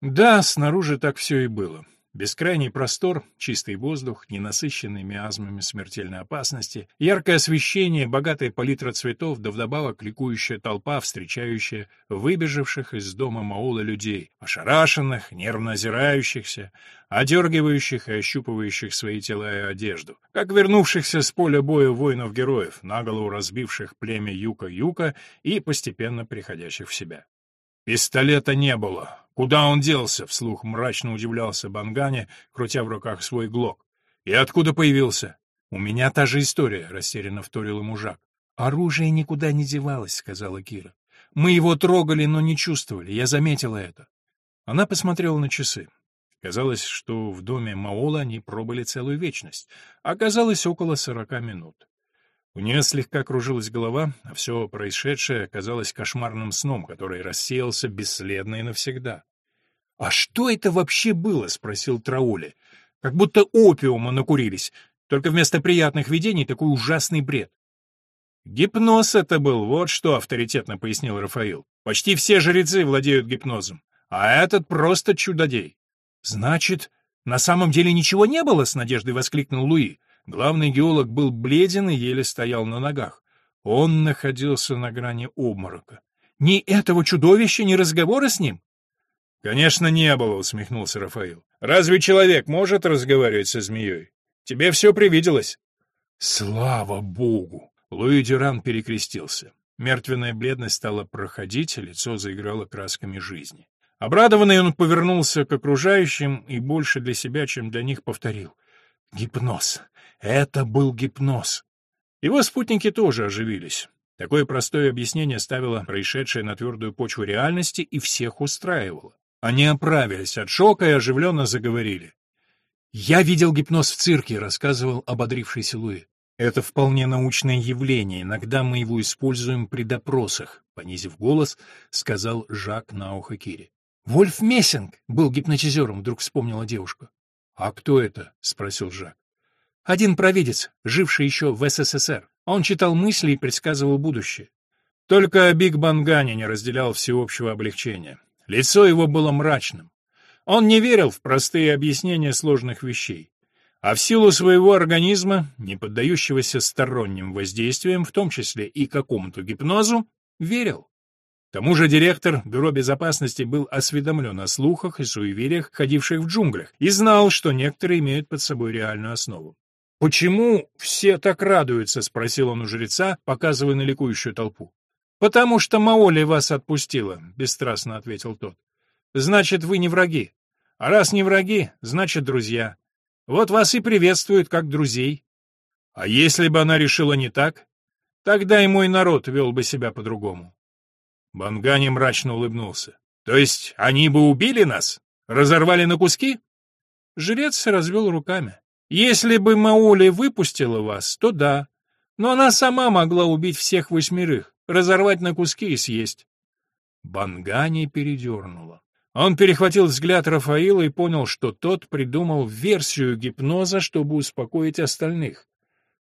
Да, снаружи так все и было. Бескрайний простор, чистый воздух, ненасыщенный миазмами смертельной опасности, яркое освещение, богатая палитра цветов, да вдобавок ликующая толпа, встречающая выбежавших из дома Маола людей, ошарашенных, нервно озирающихся, одергивающих и ощупывающих свои тела и одежду, как вернувшихся с поля боя воинов-героев, наголову разбивших племя Юка-Юка и постепенно приходящих в себя. Пистолета не было. Куда он делся? Вслух мрачно удивлялся Бангане, крутя в руках свой глок. И откуда появился? У меня та же история, растерянно вторил ему Жак. Оружие никуда не девалось, сказала Кира. Мы его трогали, но не чувствовали. Я заметила это. Она посмотрела на часы. Казалось, что в доме Маола они пробыли целую вечность. Оказалось, около сорока минут. У нее слегка кружилась голова, а все происшедшее казалось кошмарным сном, который рассеялся бесследно и навсегда. «А что это вообще было?» — спросил Траули. «Как будто опиума накурились, только вместо приятных видений такой ужасный бред». «Гипноз это был, вот что», — авторитетно пояснил Рафаил. «Почти все жрецы владеют гипнозом, а этот просто чудодей». «Значит, на самом деле ничего не было?» — с надеждой воскликнул Луи. Главный геолог был бледен и еле стоял на ногах. Он находился на грани обморока. «Ни этого чудовища, ни разговора с ним?» «Конечно, не было», — усмехнулся Рафаил. «Разве человек может разговаривать со змеей? Тебе все привиделось». «Слава богу!» — Луи Дюран перекрестился. Мертвенная бледность стала проходить, а лицо заиграло красками жизни. Обрадованный он повернулся к окружающим и больше для себя, чем для них, повторил. «Гипноз! Это был гипноз. Его спутники тоже оживились. Такое простое объяснение ставило происшедшее на твердую почву реальности и всех устраивало. Они оправились от шока и оживленно заговорили. «Я видел гипноз в цирке», — рассказывал ободрившийся Луи. «Это вполне научное явление, иногда мы его используем при допросах», — понизив голос, сказал Жак на ухо Кире. «Вольф Мессинг был гипнотизером», — вдруг вспомнила девушка. «А кто это?» — спросил Жак. Один провидец, живший еще в СССР. Он читал мысли и предсказывал будущее. Только Биг Бангани не разделял всеобщего облегчения. Лицо его было мрачным. Он не верил в простые объяснения сложных вещей. А в силу своего организма, не поддающегося сторонним воздействиям, в том числе и какому-то гипнозу, верил. К тому же директор Бюро безопасности был осведомлен о слухах и суевериях, ходивших в джунглях, и знал, что некоторые имеют под собой реальную основу. «Почему все так радуются?» — спросил он у жреца, показывая на ликующую толпу. «Потому что Маоли вас отпустила», — бесстрастно ответил тот. «Значит, вы не враги. А раз не враги, значит, друзья. Вот вас и приветствуют как друзей. А если бы она решила не так, тогда и мой народ вел бы себя по-другому». Бангани мрачно улыбнулся. «То есть они бы убили нас? Разорвали на куски?» Жрец развел руками. Если бы Маули выпустила вас, то да. Но она сама могла убить всех восьмерых, разорвать на куски и съесть. Бангани передернула. Он перехватил взгляд Рафаила и понял, что тот придумал версию гипноза, чтобы успокоить остальных.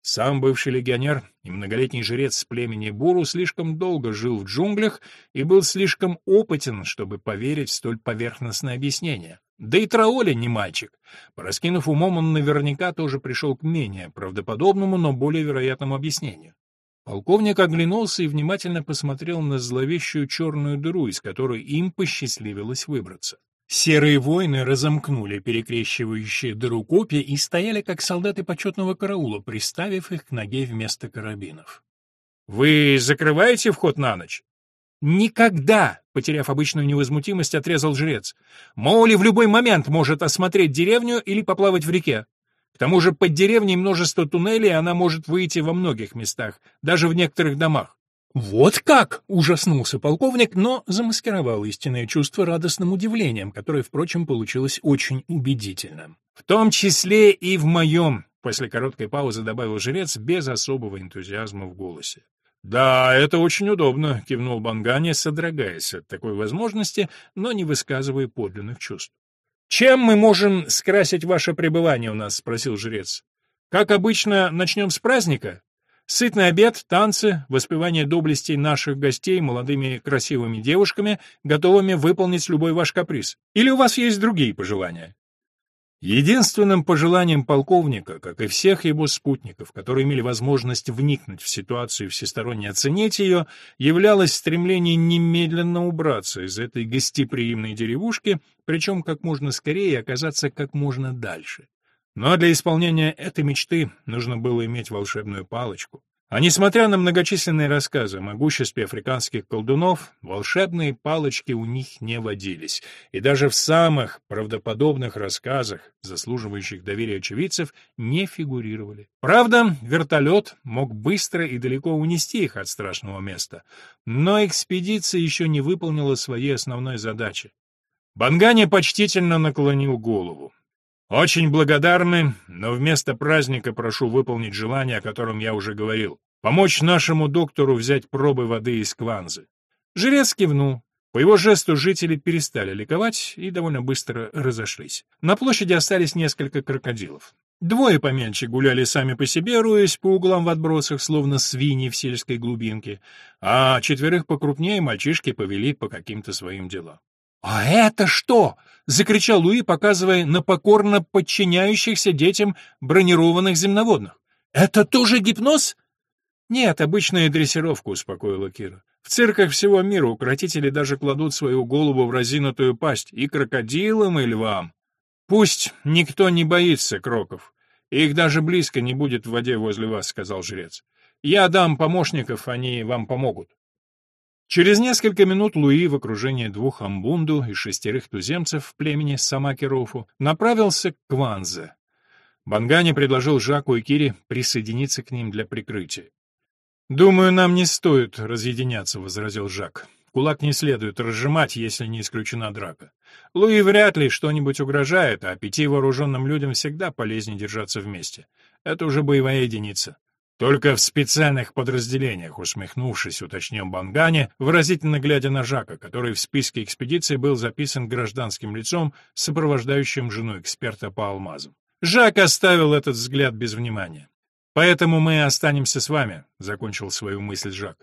Сам бывший легионер и многолетний жрец племени Буру слишком долго жил в джунглях и был слишком опытен, чтобы поверить в столь поверхностное объяснение. Да и Траоли не мальчик. Пораскинув умом, он наверняка тоже пришел к менее правдоподобному, но более вероятному объяснению. Полковник оглянулся и внимательно посмотрел на зловещую черную дыру, из которой им посчастливилось выбраться. Серые воины разомкнули перекрещивающие дыру копья и стояли, как солдаты почетного караула, приставив их к ноге вместо карабинов. «Вы закрываете вход на ночь?» «Никогда!» — потеряв обычную невозмутимость, отрезал жрец. «Моули в любой момент может осмотреть деревню или поплавать в реке. К тому же под деревней множество туннелей, она может выйти во многих местах, даже в некоторых домах. «Вот как!» — ужаснулся полковник, но замаскировал истинное чувство радостным удивлением, которое, впрочем, получилось очень убедительным. «В том числе и в моем», — после короткой паузы добавил жрец без особого энтузиазма в голосе. «Да, это очень удобно», — кивнул Бангани, содрогаясь от такой возможности, но не высказывая подлинных чувств. «Чем мы можем скрасить ваше пребывание у нас?» — спросил жрец. «Как обычно, начнем с праздника? Сытный обед, танцы, воспевание доблестей наших гостей молодыми красивыми девушками, готовыми выполнить любой ваш каприз. Или у вас есть другие пожелания?» Единственным пожеланием полковника, как и всех его спутников, которые имели возможность вникнуть в ситуацию и всесторонне оценить ее, являлось стремление немедленно убраться из этой гостеприимной деревушки, причем как можно скорее оказаться как можно дальше. Но для исполнения этой мечты нужно было иметь волшебную палочку. А несмотря на многочисленные рассказы о могуществе африканских колдунов, волшебные палочки у них не водились, и даже в самых правдоподобных рассказах, заслуживающих доверия очевидцев, не фигурировали. Правда, вертолет мог быстро и далеко унести их от страшного места, но экспедиция еще не выполнила своей основной задачи. Бангани почтительно наклонил голову. Очень благодарны, но вместо праздника прошу выполнить желание, о котором я уже говорил. Помочь нашему доктору взять пробы воды из Кванзы. Жрец кивнул. По его жесту жители перестали ликовать и довольно быстро разошлись. На площади остались несколько крокодилов. Двое поменьше гуляли сами по себе, роясь по углам в отбросах, словно свиньи в сельской глубинке, а четверых покрупнее мальчишки повели по каким-то своим делам. «А это что?» — закричал Луи, показывая на покорно подчиняющихся детям бронированных земноводных. «Это тоже гипноз?» «Нет, обычная дрессировка», — успокоила Кира. «В цирках всего мира укротители даже кладут свою голову в разинутую пасть и крокодилам, и львам. Пусть никто не боится кроков. Их даже близко не будет в воде возле вас», — сказал жрец. «Я дам помощников, они вам помогут». Через несколько минут Луи в окружении двух амбунду и шестерых туземцев племени Самакирофу направился к Кванзе. Бангани предложил Жаку и Кире присоединиться к ним для прикрытия. «Думаю, нам не стоит разъединяться», — возразил Жак. «Кулак не следует разжимать, если не исключена драка. Луи вряд ли что-нибудь угрожает, а пяти вооруженным людям всегда полезнее держаться вместе. Это уже боевая единица. Только в специальных подразделениях, усмехнувшись, уточнил Бангане, выразительно глядя на Жака, который в списке экспедиции был записан гражданским лицом, сопровождающим жену эксперта по алмазам. Жак оставил этот взгляд без внимания. «Поэтому мы останемся с вами», — закончил свою мысль Жак.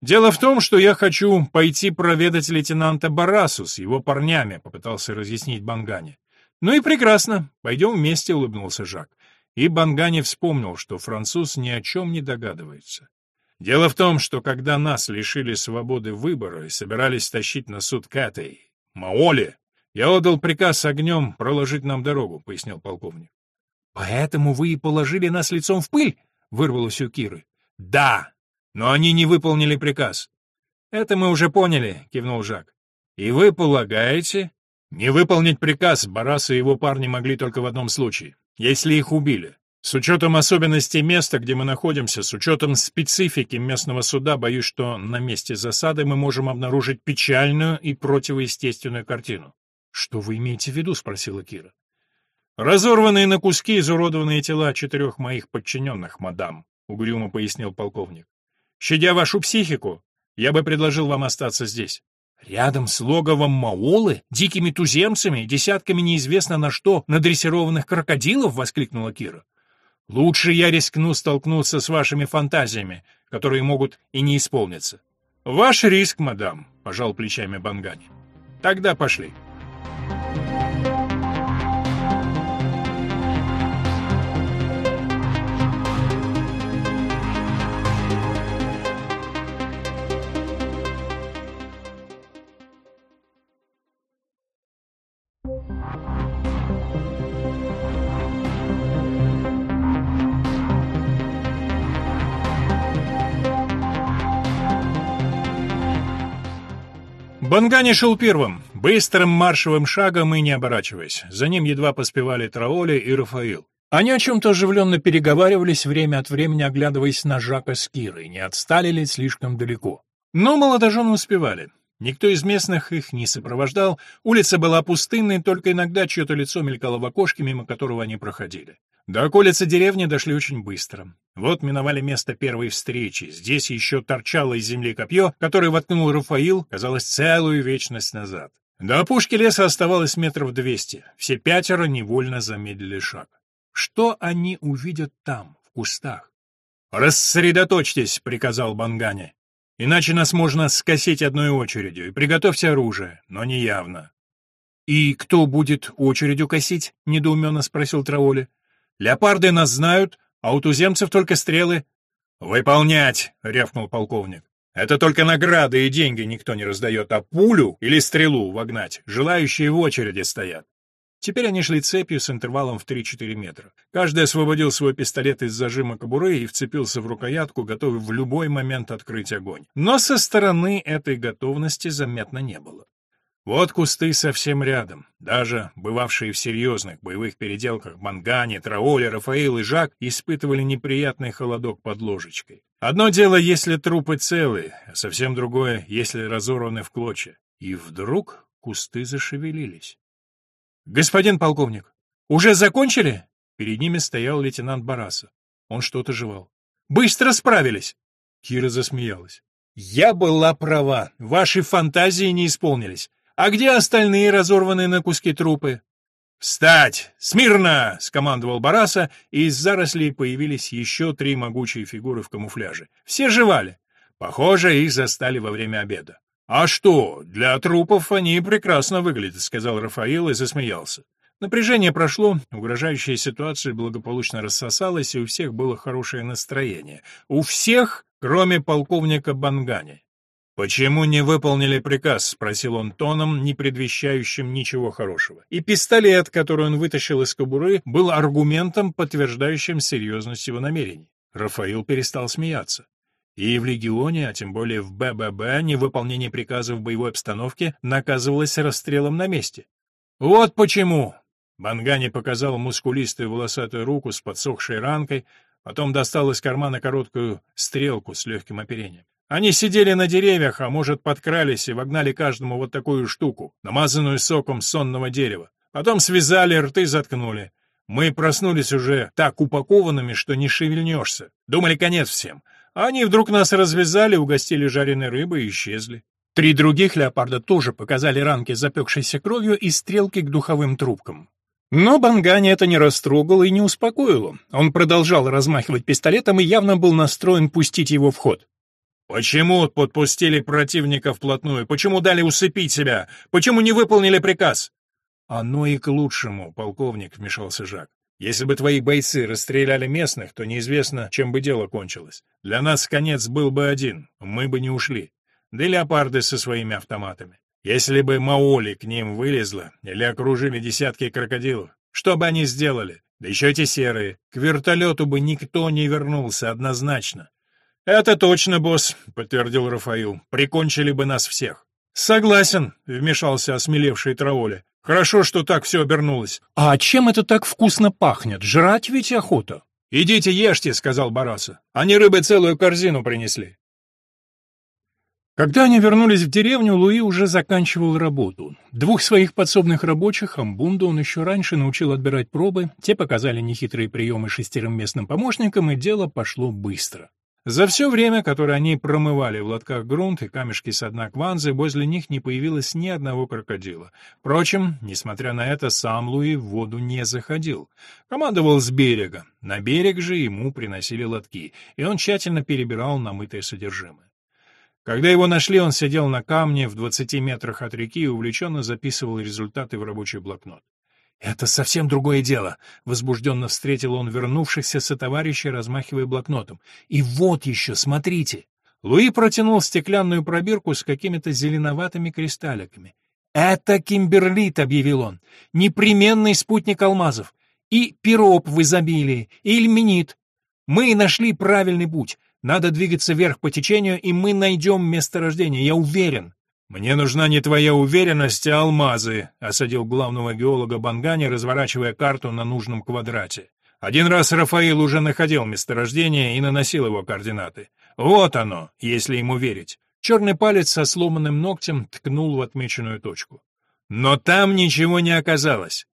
«Дело в том, что я хочу пойти проведать лейтенанта Барасу с его парнями», — попытался разъяснить Бангане. «Ну и прекрасно. Пойдем вместе», — улыбнулся Жак. И Бангани вспомнил, что француз ни о чем не догадывается. Дело в том, что когда нас лишили свободы выбора и собирались тащить на суд Катой, Маоле, я отдал приказ огнем проложить нам дорогу, — пояснил полковник. — Поэтому вы и положили нас лицом в пыль? — вырвалось у Киры. — Да, но они не выполнили приказ. — Это мы уже поняли, — кивнул Жак. — И вы полагаете? Не выполнить приказ Барас и его парни могли только в одном случае если их убили. С учетом особенностей места, где мы находимся, с учетом специфики местного суда, боюсь, что на месте засады мы можем обнаружить печальную и противоестественную картину. — Что вы имеете в виду? — спросила Кира. — Разорванные на куски изуродованные тела четырех моих подчиненных, мадам, — угрюмо пояснил полковник. — Щадя вашу психику, я бы предложил вам остаться здесь. Рядом с логовом Маолы, дикими туземцами, десятками неизвестно на что надрессированных крокодилов, воскликнула Кира. Лучше я рискну столкнуться с вашими фантазиями, которые могут и не исполниться. Ваш риск, мадам, пожал плечами Бангани. Тогда пошли. Бангани шел первым, быстрым маршевым шагом и не оборачиваясь. За ним едва поспевали Траоли и Рафаил. Они о чем-то оживленно переговаривались, время от времени оглядываясь на Жака с Кирой, не отстали ли слишком далеко. Но молодожены успевали. Никто из местных их не сопровождал, улица была пустынной, только иногда чье-то лицо мелькало в окошке, мимо которого они проходили. До околицы деревни дошли очень быстро. Вот миновали место первой встречи. Здесь еще торчало из земли копье, которое воткнул Рафаил, казалось, целую вечность назад. До опушки леса оставалось метров двести. Все пятеро невольно замедлили шаг. Что они увидят там, в кустах? «Рассредоточьтесь», — приказал Бангане. «Иначе нас можно скосить одной очередью, и приготовьте оружие, но не явно». «И кто будет очередью косить?» — недоуменно спросил Траоли. Леопарды нас знают, а у туземцев только стрелы. «Выполнять!» — рявкнул полковник. «Это только награды и деньги никто не раздает, а пулю или стрелу вогнать желающие в очереди стоят». Теперь они шли цепью с интервалом в 3-4 метра. Каждый освободил свой пистолет из зажима кобуры и вцепился в рукоятку, готовый в любой момент открыть огонь. Но со стороны этой готовности заметно не было. Вот кусты совсем рядом. Даже бывавшие в серьезных боевых переделках Мангани, Траули, Рафаил и Жак испытывали неприятный холодок под ложечкой. Одно дело, если трупы целы, а совсем другое, если разорваны в клочья. И вдруг кусты зашевелились. «Господин полковник, уже закончили?» Перед ними стоял лейтенант Бараса. Он что-то жевал. «Быстро справились!» Кира засмеялась. «Я была права. Ваши фантазии не исполнились. А где остальные разорванные на куски трупы?» «Встать! Смирно!» — скомандовал Бараса, и из зарослей появились еще три могучие фигуры в камуфляже. Все жевали. Похоже, их застали во время обеда. «А что, для трупов они прекрасно выглядят», — сказал Рафаил и засмеялся. Напряжение прошло, угрожающая ситуация благополучно рассосалась, и у всех было хорошее настроение. У всех, кроме полковника Бангани. «Почему не выполнили приказ?» — спросил он тоном, не предвещающим ничего хорошего. И пистолет, который он вытащил из кобуры, был аргументом, подтверждающим серьезность его намерений. Рафаил перестал смеяться. И в легионе, а тем более в БББ, невыполнение приказа в боевой обстановке наказывалось расстрелом на месте. «Вот почему!» Бангани показал мускулистую волосатую руку с подсохшей ранкой, потом достал из кармана короткую стрелку с легким оперением. Они сидели на деревьях, а может, подкрались и вогнали каждому вот такую штуку, намазанную соком сонного дерева. Потом связали, рты заткнули. Мы проснулись уже так упакованными, что не шевельнешься. Думали, конец всем. Они вдруг нас развязали, угостили жареной рыбой и исчезли. Три других леопарда тоже показали ранки запекшейся кровью и стрелки к духовым трубкам. Но Бангани это не растрогало и не успокоило. Он продолжал размахивать пистолетом и явно был настроен пустить его в ход. «Почему подпустили противника вплотную? Почему дали усыпить себя? Почему не выполнили приказ?» «Оно и к лучшему, полковник», — вмешался Жак. «Если бы твои бойцы расстреляли местных, то неизвестно, чем бы дело кончилось. Для нас конец был бы один, мы бы не ушли. Да и леопарды со своими автоматами. Если бы Маоли к ним вылезла или окружили десятки крокодилов, что бы они сделали? Да еще эти серые. К вертолету бы никто не вернулся, однозначно. «Это точно, босс», — подтвердил Рафаил. «Прикончили бы нас всех». «Согласен», — вмешался осмелевший Траоли. «Хорошо, что так все обернулось». «А чем это так вкусно пахнет? Жрать ведь охота». «Идите ешьте», — сказал Бараса. «Они рыбы целую корзину принесли». Когда они вернулись в деревню, Луи уже заканчивал работу. Двух своих подсобных рабочих, Амбунду, он еще раньше научил отбирать пробы, те показали нехитрые приемы шестерым местным помощникам, и дело пошло быстро. За все время, которое они промывали в лотках грунт и камешки со дна кванзы, возле них не появилось ни одного крокодила. Впрочем, несмотря на это, сам Луи в воду не заходил. Командовал с берега. На берег же ему приносили лотки, и он тщательно перебирал намытое содержимое. Когда его нашли, он сидел на камне в двадцати метрах от реки и увлеченно записывал результаты в рабочий блокнот. «Это совсем другое дело», — возбужденно встретил он вернувшихся сотоварищей, размахивая блокнотом. «И вот еще, смотрите!» Луи протянул стеклянную пробирку с какими-то зеленоватыми кристалликами. «Это кимберлит», — объявил он, — «непременный спутник алмазов. И пироп в изобилии, и ильменит. Мы нашли правильный путь. Надо двигаться вверх по течению, и мы найдем месторождение, я уверен». «Мне нужна не твоя уверенность, а алмазы», — осадил главного геолога Бангани, разворачивая карту на нужном квадрате. Один раз Рафаил уже находил месторождение и наносил его координаты. Вот оно, если ему верить. Черный палец со сломанным ногтем ткнул в отмеченную точку. Но там ничего не оказалось.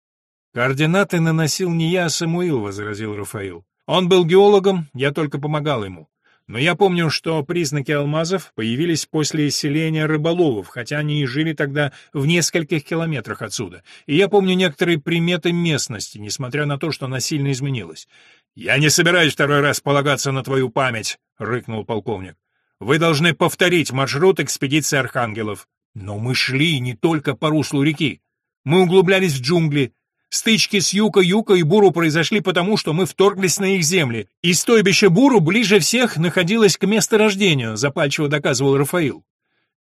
«Координаты наносил не я, а Самуил», — возразил Рафаил. «Он был геологом, я только помогал ему. Но я помню, что признаки алмазов появились после селения рыболовов, хотя они и жили тогда в нескольких километрах отсюда. И я помню некоторые приметы местности, несмотря на то, что она сильно изменилась. «Я не собираюсь второй раз полагаться на твою память», — рыкнул полковник. «Вы должны повторить маршрут экспедиции архангелов». «Но мы шли не только по руслу реки. Мы углублялись в джунгли, Стычки с Юка-Юка и Буру произошли потому, что мы вторглись на их земли, и стойбище Буру ближе всех находилось к месторождению, запальчиво доказывал Рафаил.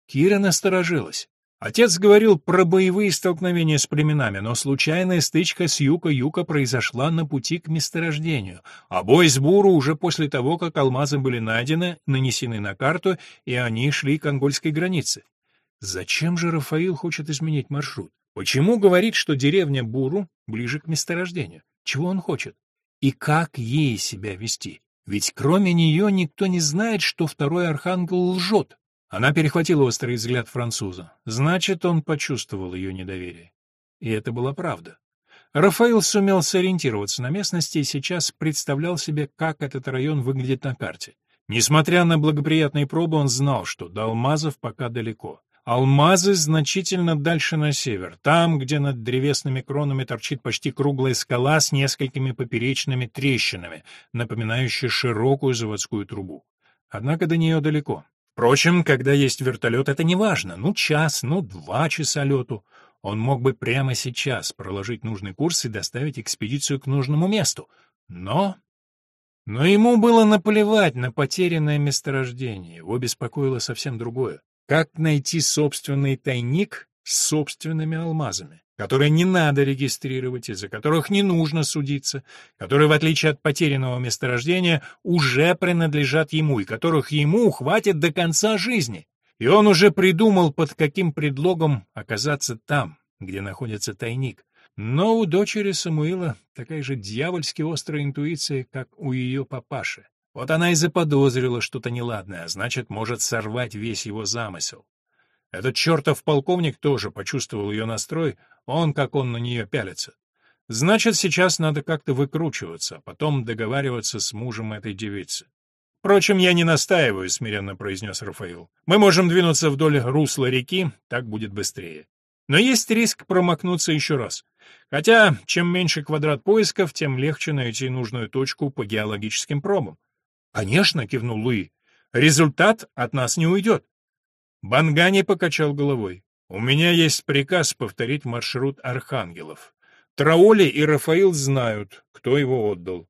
Кира насторожилась. Отец говорил про боевые столкновения с племенами, но случайная стычка с Юка-Юка произошла на пути к месторождению, а бой с Буру уже после того, как алмазы были найдены, нанесены на карту, и они шли к ангольской границе. Зачем же Рафаил хочет изменить маршрут? Почему говорит, что деревня Буру ближе к месторождению? Чего он хочет? И как ей себя вести? Ведь кроме нее никто не знает, что второй архангел лжет. Она перехватила острый взгляд француза. Значит, он почувствовал ее недоверие. И это была правда. Рафаил сумел сориентироваться на местности и сейчас представлял себе, как этот район выглядит на карте. Несмотря на благоприятные пробы, он знал, что до алмазов пока далеко. Алмазы значительно дальше на север, там, где над древесными кронами торчит почти круглая скала с несколькими поперечными трещинами, напоминающая широкую заводскую трубу. Однако до нее далеко. Впрочем, когда есть вертолет, это не важно. Ну, час, ну, два часа лету. Он мог бы прямо сейчас проложить нужный курс и доставить экспедицию к нужному месту. Но... Но ему было наплевать на потерянное месторождение. Его беспокоило совсем другое. Как найти собственный тайник с собственными алмазами? которые не надо регистрировать, из-за которых не нужно судиться, которые, в отличие от потерянного месторождения, уже принадлежат ему и которых ему хватит до конца жизни. И он уже придумал, под каким предлогом оказаться там, где находится тайник. Но у дочери Самуила такая же дьявольски острая интуиция, как у ее папаши. Вот она и заподозрила что-то неладное, а значит, может сорвать весь его замысел. Этот чертов полковник тоже почувствовал ее настрой, он, как он на нее пялится. Значит, сейчас надо как-то выкручиваться, а потом договариваться с мужем этой девицы. «Впрочем, я не настаиваю», — смиренно произнес Рафаил. «Мы можем двинуться вдоль русла реки, так будет быстрее. Но есть риск промахнуться еще раз. Хотя, чем меньше квадрат поисков, тем легче найти нужную точку по геологическим пробам». «Конечно», — кивнул Луи. «Результат от нас не уйдет». Бангани покачал головой. У меня есть приказ повторить маршрут архангелов. Траули и Рафаил знают, кто его отдал.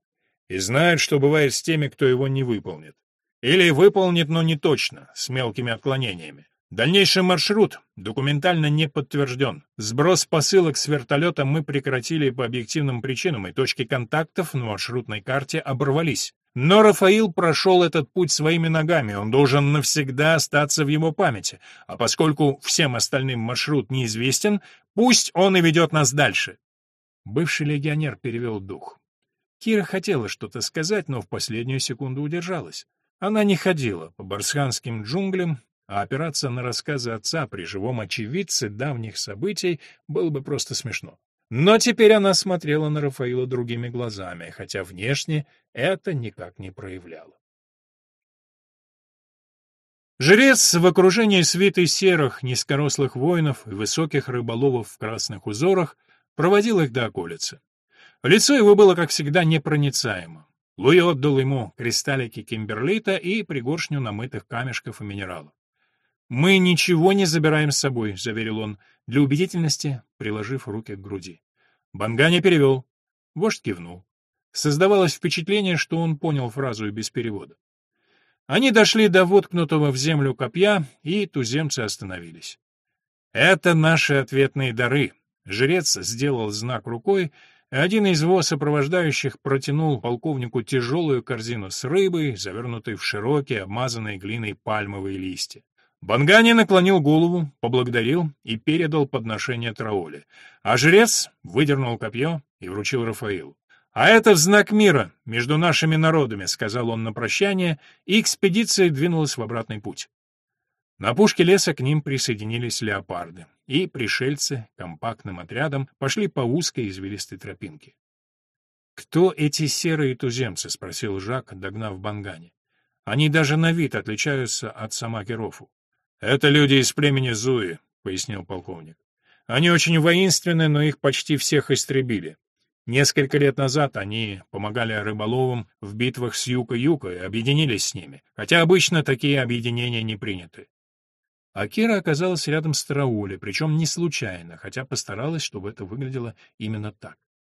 И знают, что бывает с теми, кто его не выполнит. Или выполнит, но не точно, с мелкими отклонениями. Дальнейший маршрут документально не подтвержден. Сброс посылок с вертолета мы прекратили по объективным причинам, и точки контактов на маршрутной карте оборвались. Но Рафаил прошел этот путь своими ногами, он должен навсегда остаться в его памяти, а поскольку всем остальным маршрут неизвестен, пусть он и ведет нас дальше. Бывший легионер перевел дух. Кира хотела что-то сказать, но в последнюю секунду удержалась. Она не ходила по барсханским джунглям, а опираться на рассказы отца при живом очевидце давних событий было бы просто смешно. Но теперь она смотрела на Рафаила другими глазами, хотя внешне это никак не проявляло. Жрец в окружении свиты серых, низкорослых воинов и высоких рыболовов в красных узорах проводил их до околицы. Лицо его было, как всегда, непроницаемо. Луи отдал ему кристаллики кимберлита и пригоршню намытых камешков и минералов. «Мы ничего не забираем с собой», — заверил он, для убедительности приложив руки к груди. Бангани перевел. Вождь кивнул. Создавалось впечатление, что он понял фразу и без перевода. Они дошли до воткнутого в землю копья, и туземцы остановились. «Это наши ответные дары», — жрец сделал знак рукой, и один из его сопровождающих протянул полковнику тяжелую корзину с рыбой, завернутой в широкие, обмазанные глиной пальмовые листья. Бангани наклонил голову, поблагодарил и передал подношение Траоле, а жрец выдернул копье и вручил Рафаилу. «А это в знак мира между нашими народами», — сказал он на прощание, и экспедиция двинулась в обратный путь. На пушке леса к ним присоединились леопарды, и пришельцы компактным отрядом пошли по узкой извилистой тропинке. «Кто эти серые туземцы?» — спросил Жак, догнав Бангани. «Они даже на вид отличаются от Самаки Рофу». «Это люди из племени Зуи», — пояснил полковник. «Они очень воинственны, но их почти всех истребили. Несколько лет назад они помогали рыболовам в битвах с Юка-Юка и объединились с ними, хотя обычно такие объединения не приняты. А Кира оказалась рядом с Траули, причем не случайно, хотя постаралась, чтобы это выглядело именно так.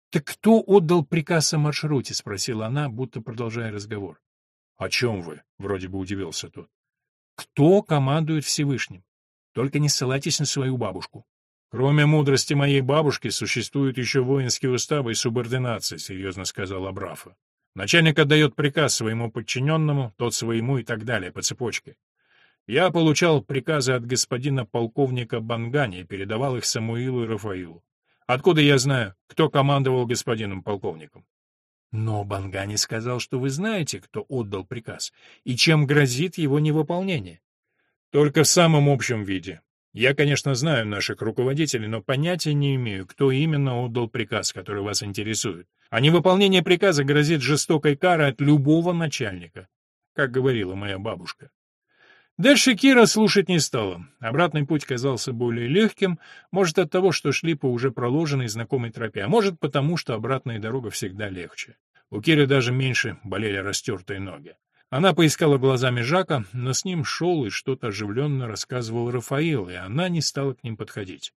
«Так кто отдал приказ о маршруте?» — спросила она, будто продолжая разговор. «О чем вы?» — вроде бы удивился тот. Кто командует Всевышним? Только не ссылайтесь на свою бабушку. Кроме мудрости моей бабушки, существуют еще воинские уставы и субординации, серьезно сказал Абрафа. Начальник отдает приказ своему подчиненному, тот своему и так далее, по цепочке. Я получал приказы от господина полковника Бангани и передавал их Самуилу и Рафаилу. Откуда я знаю, кто командовал господином полковником? Но Бангани сказал, что вы знаете, кто отдал приказ, и чем грозит его невыполнение. Только в самом общем виде. Я, конечно, знаю наших руководителей, но понятия не имею, кто именно отдал приказ, который вас интересует. А невыполнение приказа грозит жестокой карой от любого начальника, как говорила моя бабушка. Дальше Кира слушать не стала. Обратный путь казался более легким, может от того, что шли по уже проложенной знакомой тропе, а может потому, что обратная дорога всегда легче. У Киры даже меньше болели растертые ноги. Она поискала глазами Жака, но с ним шел и что-то оживленно рассказывал Рафаил, и она не стала к ним подходить.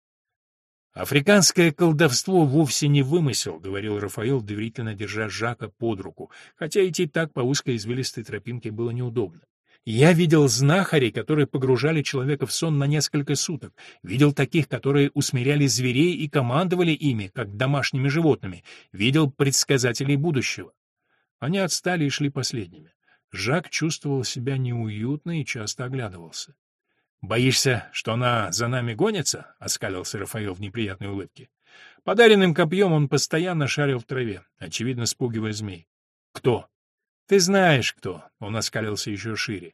«Африканское колдовство вовсе не вымысел», — говорил Рафаил, доверительно держа Жака под руку, хотя идти так по узкой извилистой тропинке было неудобно. Я видел знахарей, которые погружали человека в сон на несколько суток, видел таких, которые усмиряли зверей и командовали ими, как домашними животными, видел предсказателей будущего. Они отстали и шли последними. Жак чувствовал себя неуютно и часто оглядывался. «Боишься, что она за нами гонится?» — оскалился Рафаэл в неприятной улыбке. Подаренным копьем он постоянно шарил в траве, очевидно, спугивая змей. «Кто?» «Ты знаешь, кто?» — он оскалился еще шире.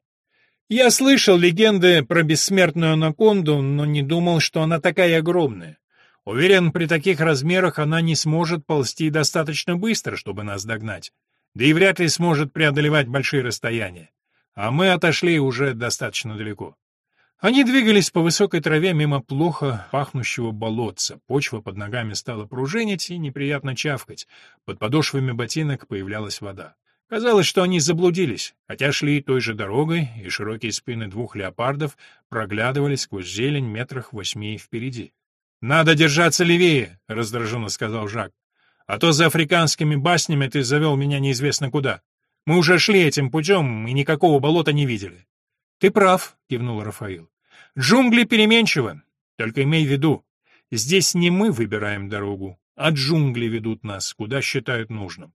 «Я слышал легенды про бессмертную анаконду, но не думал, что она такая огромная. Уверен, при таких размерах она не сможет ползти достаточно быстро, чтобы нас догнать да и вряд ли сможет преодолевать большие расстояния. А мы отошли уже достаточно далеко. Они двигались по высокой траве мимо плохо пахнущего болотца. Почва под ногами стала пружинить и неприятно чавкать. Под подошвами ботинок появлялась вода. Казалось, что они заблудились, хотя шли той же дорогой, и широкие спины двух леопардов проглядывались сквозь зелень метрах восьми впереди. «Надо держаться левее», — раздраженно сказал Жак. А то за африканскими баснями ты завел меня неизвестно куда. Мы уже шли этим путем и никакого болота не видели. — Ты прав, — кивнул Рафаил. — Джунгли переменчивы. Только имей в виду, здесь не мы выбираем дорогу, а джунгли ведут нас, куда считают нужным.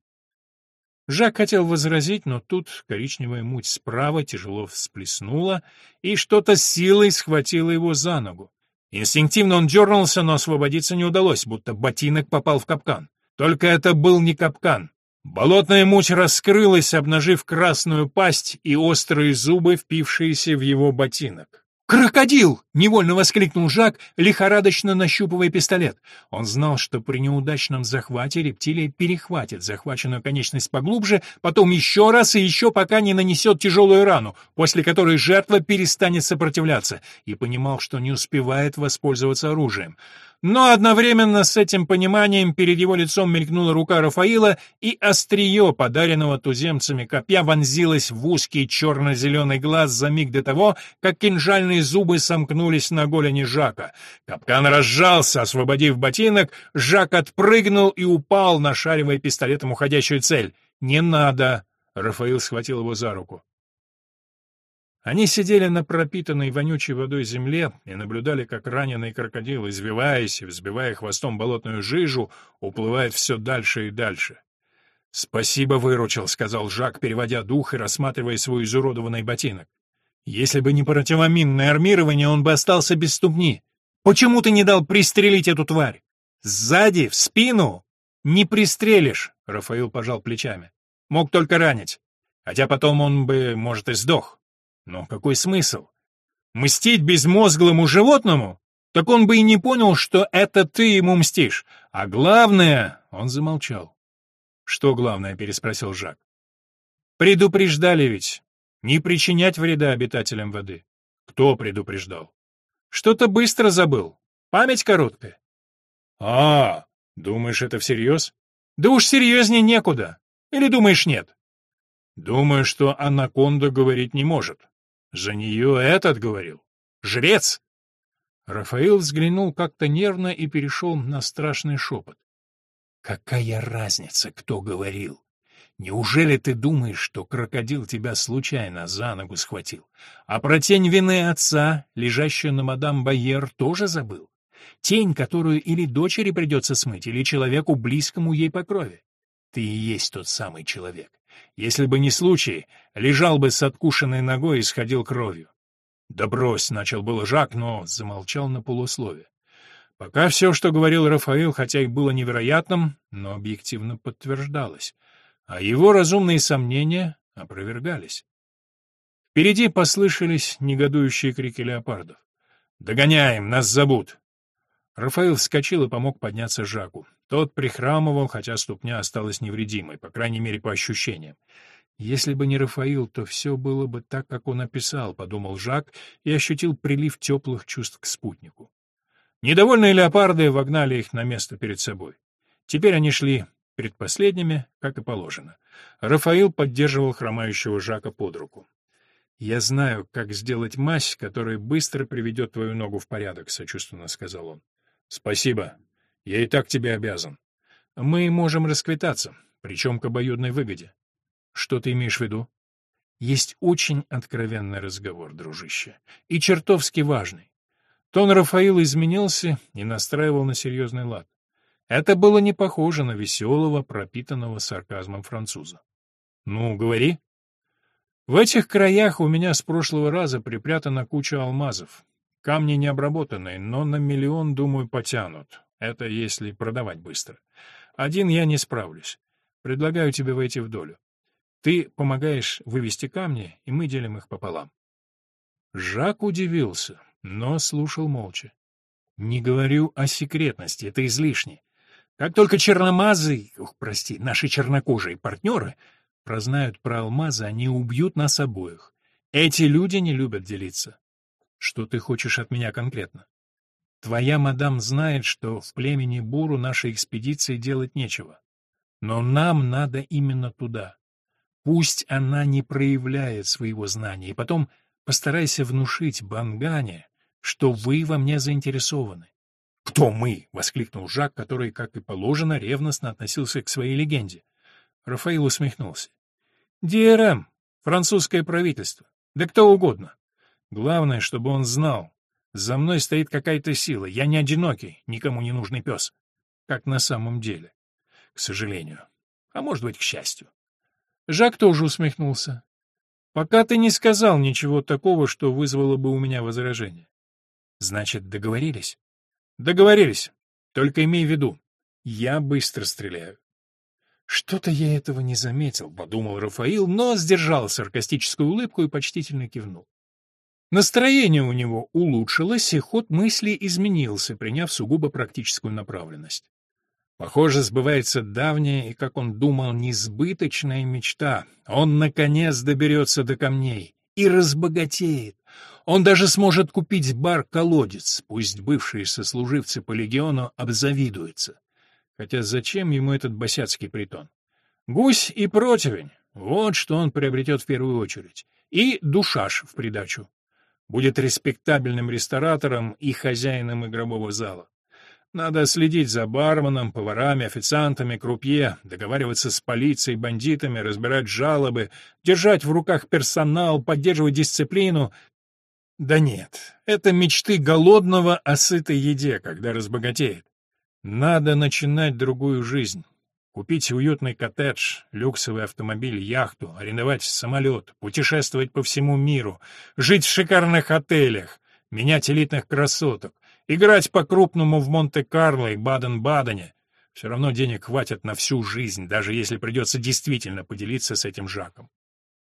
Жак хотел возразить, но тут коричневая муть справа тяжело всплеснула, и что-то силой схватило его за ногу. Инстинктивно он дернулся, но освободиться не удалось, будто ботинок попал в капкан. Только это был не капкан. Болотная муть раскрылась, обнажив красную пасть и острые зубы, впившиеся в его ботинок. «Крокодил!» — невольно воскликнул Жак, лихорадочно нащупывая пистолет. Он знал, что при неудачном захвате рептилия перехватит захваченную конечность поглубже, потом еще раз и еще пока не нанесет тяжелую рану, после которой жертва перестанет сопротивляться, и понимал, что не успевает воспользоваться оружием. Но одновременно с этим пониманием перед его лицом мелькнула рука Рафаила, и острие, подаренного туземцами копья, вонзилось в узкий черно-зеленый глаз за миг до того, как кинжальные зубы сомкнулись на голени Жака. Капкан разжался, освободив ботинок, Жак отпрыгнул и упал, нашаривая пистолетом уходящую цель. «Не надо!» — Рафаил схватил его за руку. Они сидели на пропитанной вонючей водой земле и наблюдали, как раненый крокодил, извиваясь и взбивая хвостом болотную жижу, уплывает все дальше и дальше. «Спасибо, выручил», — сказал Жак, переводя дух и рассматривая свой изуродованный ботинок. «Если бы не противоминное армирование, он бы остался без ступни. Почему ты не дал пристрелить эту тварь? Сзади, в спину? Не пристрелишь», — Рафаил пожал плечами. «Мог только ранить. Хотя потом он бы, может, и сдох». Но какой смысл? Мстить безмозглому животному? Так он бы и не понял, что это ты ему мстишь. А главное... Он замолчал. «Что главное?» — переспросил Жак. «Предупреждали ведь. Не причинять вреда обитателям воды». «Кто предупреждал?» «Что-то быстро забыл. Память короткая». «А, думаешь, это всерьез?» «Да уж серьезнее некуда. Или думаешь, нет?» «Думаю, что анаконда говорить не может. За нее этот говорил. Жрец! Рафаил взглянул как-то нервно и перешел на страшный шепот. Какая разница, кто говорил? Неужели ты думаешь, что крокодил тебя случайно за ногу схватил? А про тень вины отца, лежащую на мадам Байер, тоже забыл? Тень, которую или дочери придется смыть, или человеку, близкому ей по крови. Ты и есть тот самый человек. Если бы не случай, лежал бы с откушенной ногой и сходил кровью. «Да брось!» — начал было Жак, но замолчал на полуслове. Пока все, что говорил Рафаил, хотя и было невероятным, но объективно подтверждалось а его разумные сомнения опровергались. Впереди послышались негодующие крики леопардов. «Догоняем! Нас забудут!» Рафаил вскочил и помог подняться Жаку. Тот прихрамывал, хотя ступня осталась невредимой, по крайней мере, по ощущениям. «Если бы не Рафаил, то все было бы так, как он описал», — подумал Жак и ощутил прилив теплых чувств к спутнику. Недовольные леопарды вогнали их на место перед собой. Теперь они шли предпоследними, как и положено. Рафаил поддерживал хромающего Жака под руку. «Я знаю, как сделать мазь, которая быстро приведет твою ногу в порядок», — сочувственно сказал он. «Спасибо. Я и так тебе обязан. Мы можем расквитаться, причем к обоюдной выгоде. Что ты имеешь в виду?» «Есть очень откровенный разговор, дружище, и чертовски важный. Тон Рафаила изменился и настраивал на серьезный лад. Это было не похоже на веселого, пропитанного сарказмом француза. «Ну, говори». «В этих краях у меня с прошлого раза припрятана куча алмазов. Камни не обработанные, но на миллион, думаю, потянут. Это если продавать быстро. Один я не справлюсь. Предлагаю тебе войти в долю. Ты помогаешь вывести камни, и мы делим их пополам». Жак удивился, но слушал молча. «Не говорю о секретности, это излишне. Как только черномазы, ух, прости, наши чернокожие партнеры прознают про алмазы, они убьют нас обоих. Эти люди не любят делиться. Что ты хочешь от меня конкретно? Твоя мадам знает, что в племени Буру нашей экспедиции делать нечего. Но нам надо именно туда. Пусть она не проявляет своего знания, и потом постарайся внушить Бангане, что вы во мне заинтересованы. «Кто мы?» — воскликнул Жак, который, как и положено, ревностно относился к своей легенде. Рафаил усмехнулся. «ДРМ, французское правительство, да кто угодно. Главное, чтобы он знал, за мной стоит какая-то сила, я не одинокий, никому не нужный пес. Как на самом деле. К сожалению. А может быть, к счастью». Жак тоже усмехнулся. «Пока ты не сказал ничего такого, что вызвало бы у меня возражение». «Значит, договорились?» Договорились. Только имей в виду, я быстро стреляю. Что-то я этого не заметил, подумал Рафаил, но сдержал саркастическую улыбку и почтительно кивнул. Настроение у него улучшилось, и ход мысли изменился, приняв сугубо практическую направленность. Похоже, сбывается давняя и, как он думал, несбыточная мечта. Он, наконец, доберется до камней и разбогатеет. Он даже сможет купить бар-колодец, пусть бывшие сослуживцы по легиону обзавидуются. Хотя зачем ему этот босяцкий притон? Гусь и противень — вот что он приобретет в первую очередь. И душаш в придачу. Будет респектабельным ресторатором и хозяином игрового зала. Надо следить за барменом, поварами, официантами, крупье, договариваться с полицией, бандитами, разбирать жалобы, держать в руках персонал, поддерживать дисциплину да нет, это мечты голодного о сытой еде, когда разбогатеет. Надо начинать другую жизнь. Купить уютный коттедж, люксовый автомобиль, яхту, арендовать самолет, путешествовать по всему миру, жить в шикарных отелях, менять элитных красоток, играть по-крупному в Монте-Карло и Баден-Бадене. Все равно денег хватит на всю жизнь, даже если придется действительно поделиться с этим Жаком.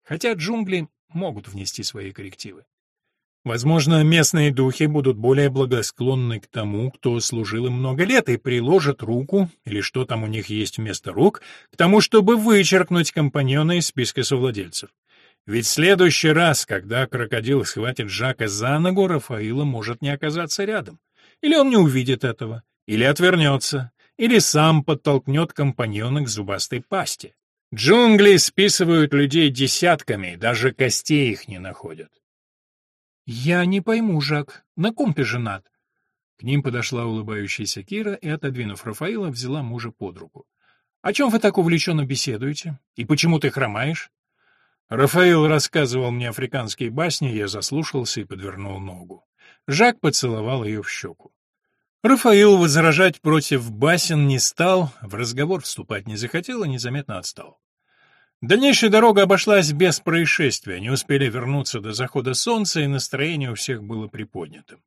Хотя джунгли могут внести свои коррективы. Возможно, местные духи будут более благосклонны к тому, кто служил им много лет, и приложат руку, или что там у них есть вместо рук, к тому, чтобы вычеркнуть компаньона из списка совладельцев. Ведь в следующий раз, когда крокодил схватит Жака за ногу, Рафаила может не оказаться рядом. Или он не увидит этого, или отвернется, или сам подтолкнет компаньона к зубастой пасти. Джунгли списывают людей десятками, даже костей их не находят. «Я не пойму, Жак, на ком ты женат?» К ним подошла улыбающаяся Кира и, отодвинув Рафаила, взяла мужа под руку. О чем вы так увлеченно беседуете? И почему ты хромаешь? Рафаил рассказывал мне африканские басни, я заслушался и подвернул ногу. Жак поцеловал ее в щеку. Рафаил возражать против басен не стал, в разговор вступать не захотел и незаметно отстал. Дальнейшая дорога обошлась без происшествия, не успели вернуться до захода солнца, и настроение у всех было приподнятым.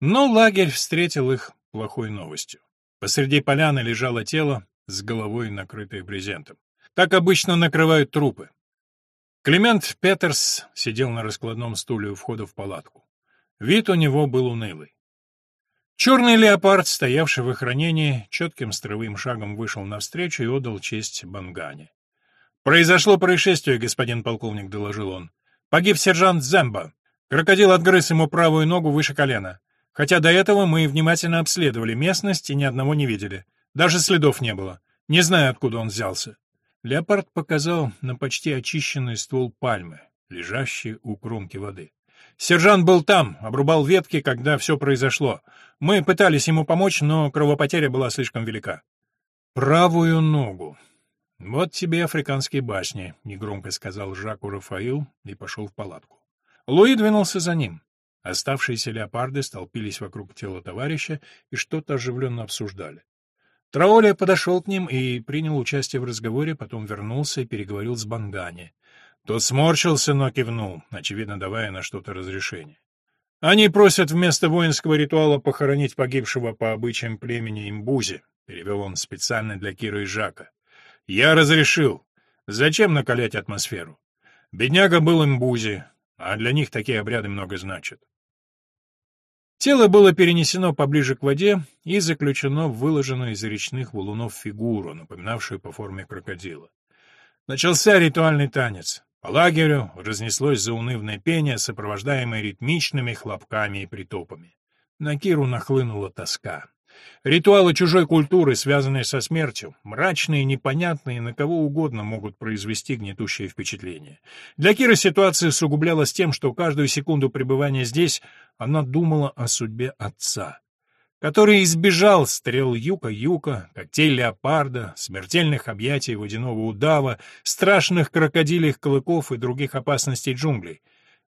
Но лагерь встретил их плохой новостью. Посреди поляны лежало тело с головой, накрытой брезентом. Так обычно накрывают трупы. Климент Петерс сидел на раскладном стуле у входа в палатку. Вид у него был унылый. Черный леопард, стоявший в охранении, четким строевым шагом вышел навстречу и отдал честь Бангане. «Произошло происшествие, господин полковник», — доложил он. «Погиб сержант Земба. Крокодил отгрыз ему правую ногу выше колена. Хотя до этого мы внимательно обследовали местность и ни одного не видели. Даже следов не было. Не знаю, откуда он взялся». Леопард показал на почти очищенный ствол пальмы, лежащий у кромки воды. Сержант был там, обрубал ветки, когда все произошло. Мы пытались ему помочь, но кровопотеря была слишком велика. Правую ногу. Вот тебе африканские башни, негромко сказал Жаку Рафаил и пошел в палатку. Луи двинулся за ним. Оставшиеся леопарды столпились вокруг тела товарища и что-то оживленно обсуждали. Траоля подошел к ним и принял участие в разговоре, потом вернулся и переговорил с Бангани. Тот сморщился, но кивнул, очевидно, давая на что-то разрешение. «Они просят вместо воинского ритуала похоронить погибшего по обычаям племени Имбузи», — перевел он специально для Кира и Жака. «Я разрешил. Зачем накалять атмосферу? Бедняга был Имбузи, а для них такие обряды много значат». Тело было перенесено поближе к воде и заключено в выложенную из речных валунов фигуру, напоминавшую по форме крокодила. Начался ритуальный танец. По лагерю разнеслось заунывное пение, сопровождаемое ритмичными хлопками и притопами. На Киру нахлынула тоска. Ритуалы чужой культуры, связанные со смертью, мрачные, непонятные, на кого угодно могут произвести гнетущее впечатление. Для Киры ситуация усугублялась тем, что каждую секунду пребывания здесь она думала о судьбе отца который избежал стрел юка-юка, когтей леопарда, смертельных объятий водяного удава, страшных крокодилих клыков и других опасностей джунглей,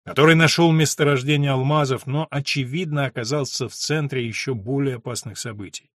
который нашел месторождение алмазов, но, очевидно, оказался в центре еще более опасных событий.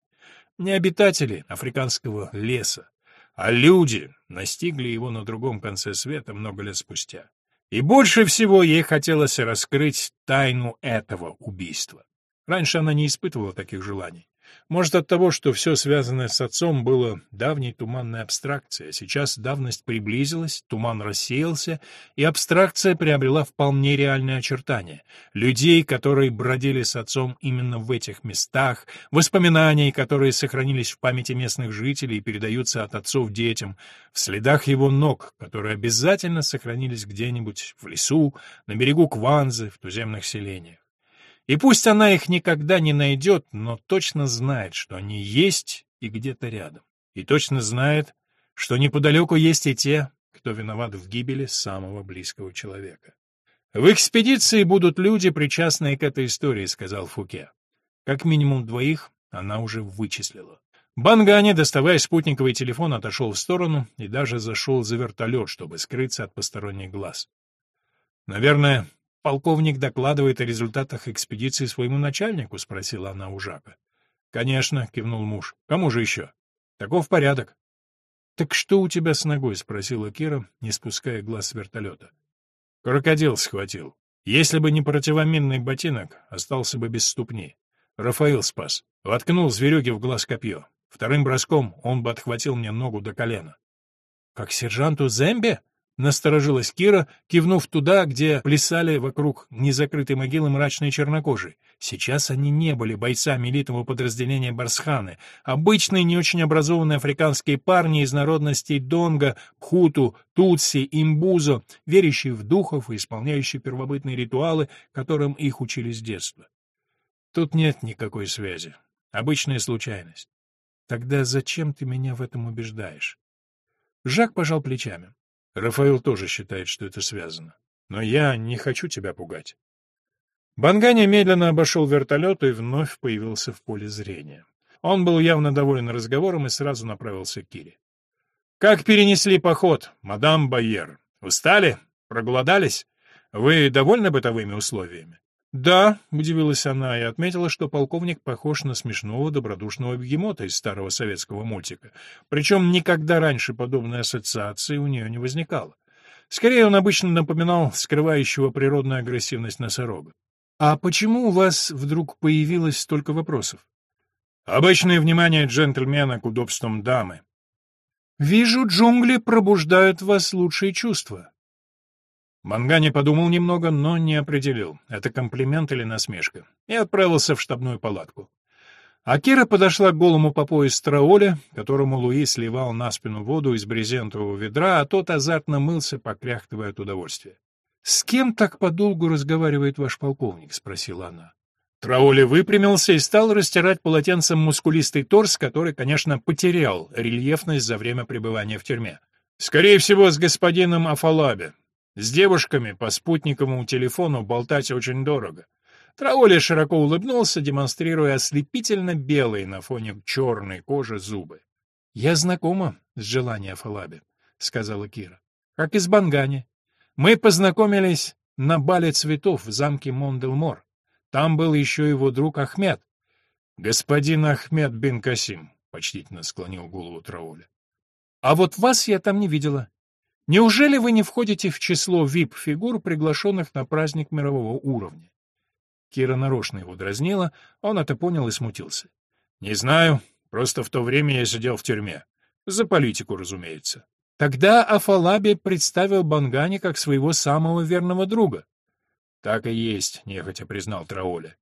Не обитатели африканского леса, а люди настигли его на другом конце света много лет спустя. И больше всего ей хотелось раскрыть тайну этого убийства. Раньше она не испытывала таких желаний. Может, от того, что все связанное с отцом было давней туманной абстракцией, а сейчас давность приблизилась, туман рассеялся, и абстракция приобрела вполне реальные очертания. Людей, которые бродили с отцом именно в этих местах, воспоминаний, которые сохранились в памяти местных жителей и передаются от отцов детям, в следах его ног, которые обязательно сохранились где-нибудь в лесу, на берегу Кванзы, в туземных селениях. И пусть она их никогда не найдет, но точно знает, что они есть и где-то рядом. И точно знает, что неподалеку есть и те, кто виноват в гибели самого близкого человека. «В экспедиции будут люди, причастные к этой истории», — сказал Фуке. Как минимум двоих она уже вычислила. Бангани, доставая спутниковый телефон, отошел в сторону и даже зашел за вертолет, чтобы скрыться от посторонних глаз. Наверное, Полковник докладывает о результатах экспедиции своему начальнику, спросила она у Жака. Конечно, кивнул муж. Кому же еще? Таков порядок. Так что у тебя с ногой? спросила Кира, не спуская глаз с вертолета. Крокодил схватил. Если бы не противоминный ботинок, остался бы без ступни. Рафаил спас. Воткнул зверюге в глаз копье. Вторым броском он бы отхватил мне ногу до колена. — Как сержанту Зембе? Насторожилась Кира, кивнув туда, где плясали вокруг незакрытой могилы мрачные чернокожие. Сейчас они не были бойцами элитного подразделения Барсханы, обычные не очень образованные африканские парни из народностей Донга, Пхуту, Тутси, Имбузо, верящие в духов и исполняющие первобытные ритуалы, которым их учили с детства. Тут нет никакой связи. Обычная случайность. Тогда зачем ты меня в этом убеждаешь? Жак пожал плечами. Рафаэл тоже считает, что это связано. Но я не хочу тебя пугать. Бангани медленно обошел вертолет и вновь появился в поле зрения. Он был явно доволен разговором и сразу направился к Кире. «Как перенесли поход, мадам Байер? Устали? Проголодались? Вы довольны бытовыми условиями?» «Да», — удивилась она и отметила, что полковник похож на смешного добродушного бегемота из старого советского мультика. Причем никогда раньше подобной ассоциации у нее не возникало. Скорее, он обычно напоминал скрывающего природную агрессивность носорога. «А почему у вас вдруг появилось столько вопросов?» «Обычное внимание джентльмена к удобствам дамы». «Вижу, джунгли пробуждают вас лучшие чувства». Мангани подумал немного, но не определил, это комплимент или насмешка, и отправился в штабную палатку. А Кира подошла к голому по пояс Траоле, которому Луи сливал на спину воду из брезентового ведра, а тот азартно мылся, покряхтывая от удовольствия. — С кем так подолгу разговаривает ваш полковник? — спросила она. Траули выпрямился и стал растирать полотенцем мускулистый торс, который, конечно, потерял рельефность за время пребывания в тюрьме. «Скорее всего, с господином Афалабе. С девушками по спутниковому телефону болтать очень дорого. Траули широко улыбнулся, демонстрируя ослепительно белые на фоне черной кожи зубы. — Я знакома с желанием Афалабе, — сказала Кира. — Как из Бангани. Мы познакомились на бале цветов в замке Монделмор. Там был еще его друг Ахмед. — Господин Ахмед бин Касим, — почтительно склонил голову Траули. — А вот вас я там не видела. Неужели вы не входите в число вип-фигур, приглашенных на праздник мирового уровня? Кира нарочно его дразнила, он это понял и смутился. «Не знаю, просто в то время я сидел в тюрьме. За политику, разумеется». Тогда Афалаби представил Бангани как своего самого верного друга. «Так и есть», — нехотя признал Траоли.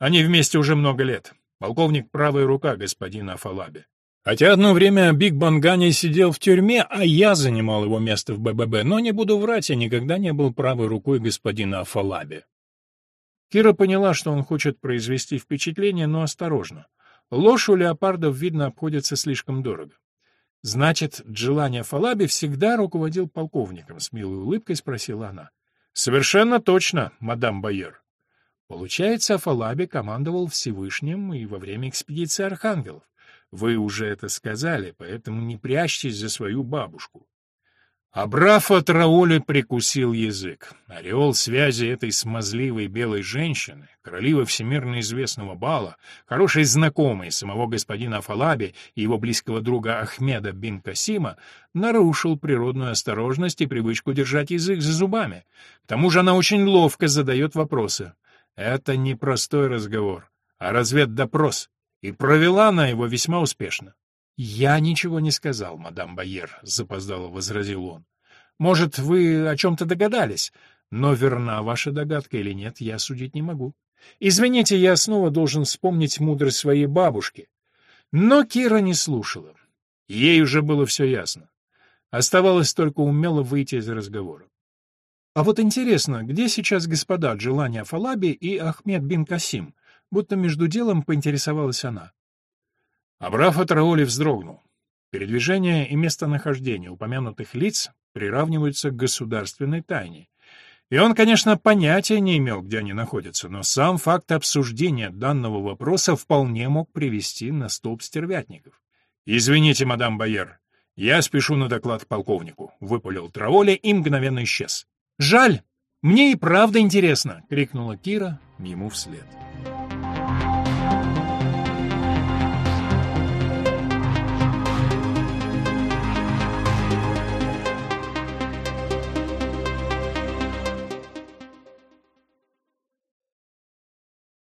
«Они вместе уже много лет. Полковник — правая рука господина Афалаби. Хотя одно время Биг Бангани сидел в тюрьме, а я занимал его место в БББ, но не буду врать, я никогда не был правой рукой господина Афалаби. Кира поняла, что он хочет произвести впечатление, но осторожно. Ложь у леопардов, видно, обходится слишком дорого. Значит, желание Афалаби всегда руководил полковником, с милой улыбкой спросила она. Совершенно точно, мадам Байер. Получается, Афалаби командовал Всевышним и во время экспедиции Архангелов. Вы уже это сказали, поэтому не прячьтесь за свою бабушку. Абраф от Рауля прикусил язык. Ореол связи этой смазливой белой женщины, королевы всемирно известного бала, хорошей знакомой самого господина Афалаби и его близкого друга Ахмеда бин Касима, нарушил природную осторожность и привычку держать язык за зубами. К тому же она очень ловко задает вопросы. Это не простой разговор, а разведдопрос, и провела она его весьма успешно. «Я ничего не сказал, мадам Байер», — запоздало возразил он. «Может, вы о чем-то догадались, но верна ваша догадка или нет, я судить не могу. Извините, я снова должен вспомнить мудрость своей бабушки». Но Кира не слушала. Ей уже было все ясно. Оставалось только умело выйти из разговора. А вот интересно, где сейчас господа Джилани Афалаби и Ахмед бин Касим? Будто между делом поинтересовалась она. Абраф Атраоли вздрогнул. Передвижение и местонахождение упомянутых лиц приравниваются к государственной тайне. И он, конечно, понятия не имел, где они находятся, но сам факт обсуждения данного вопроса вполне мог привести на столб стервятников. «Извините, мадам Байер, я спешу на доклад полковнику», — выпалил Траволи и мгновенно исчез. «Жаль, мне и правда интересно!» — крикнула Кира ему вслед. You.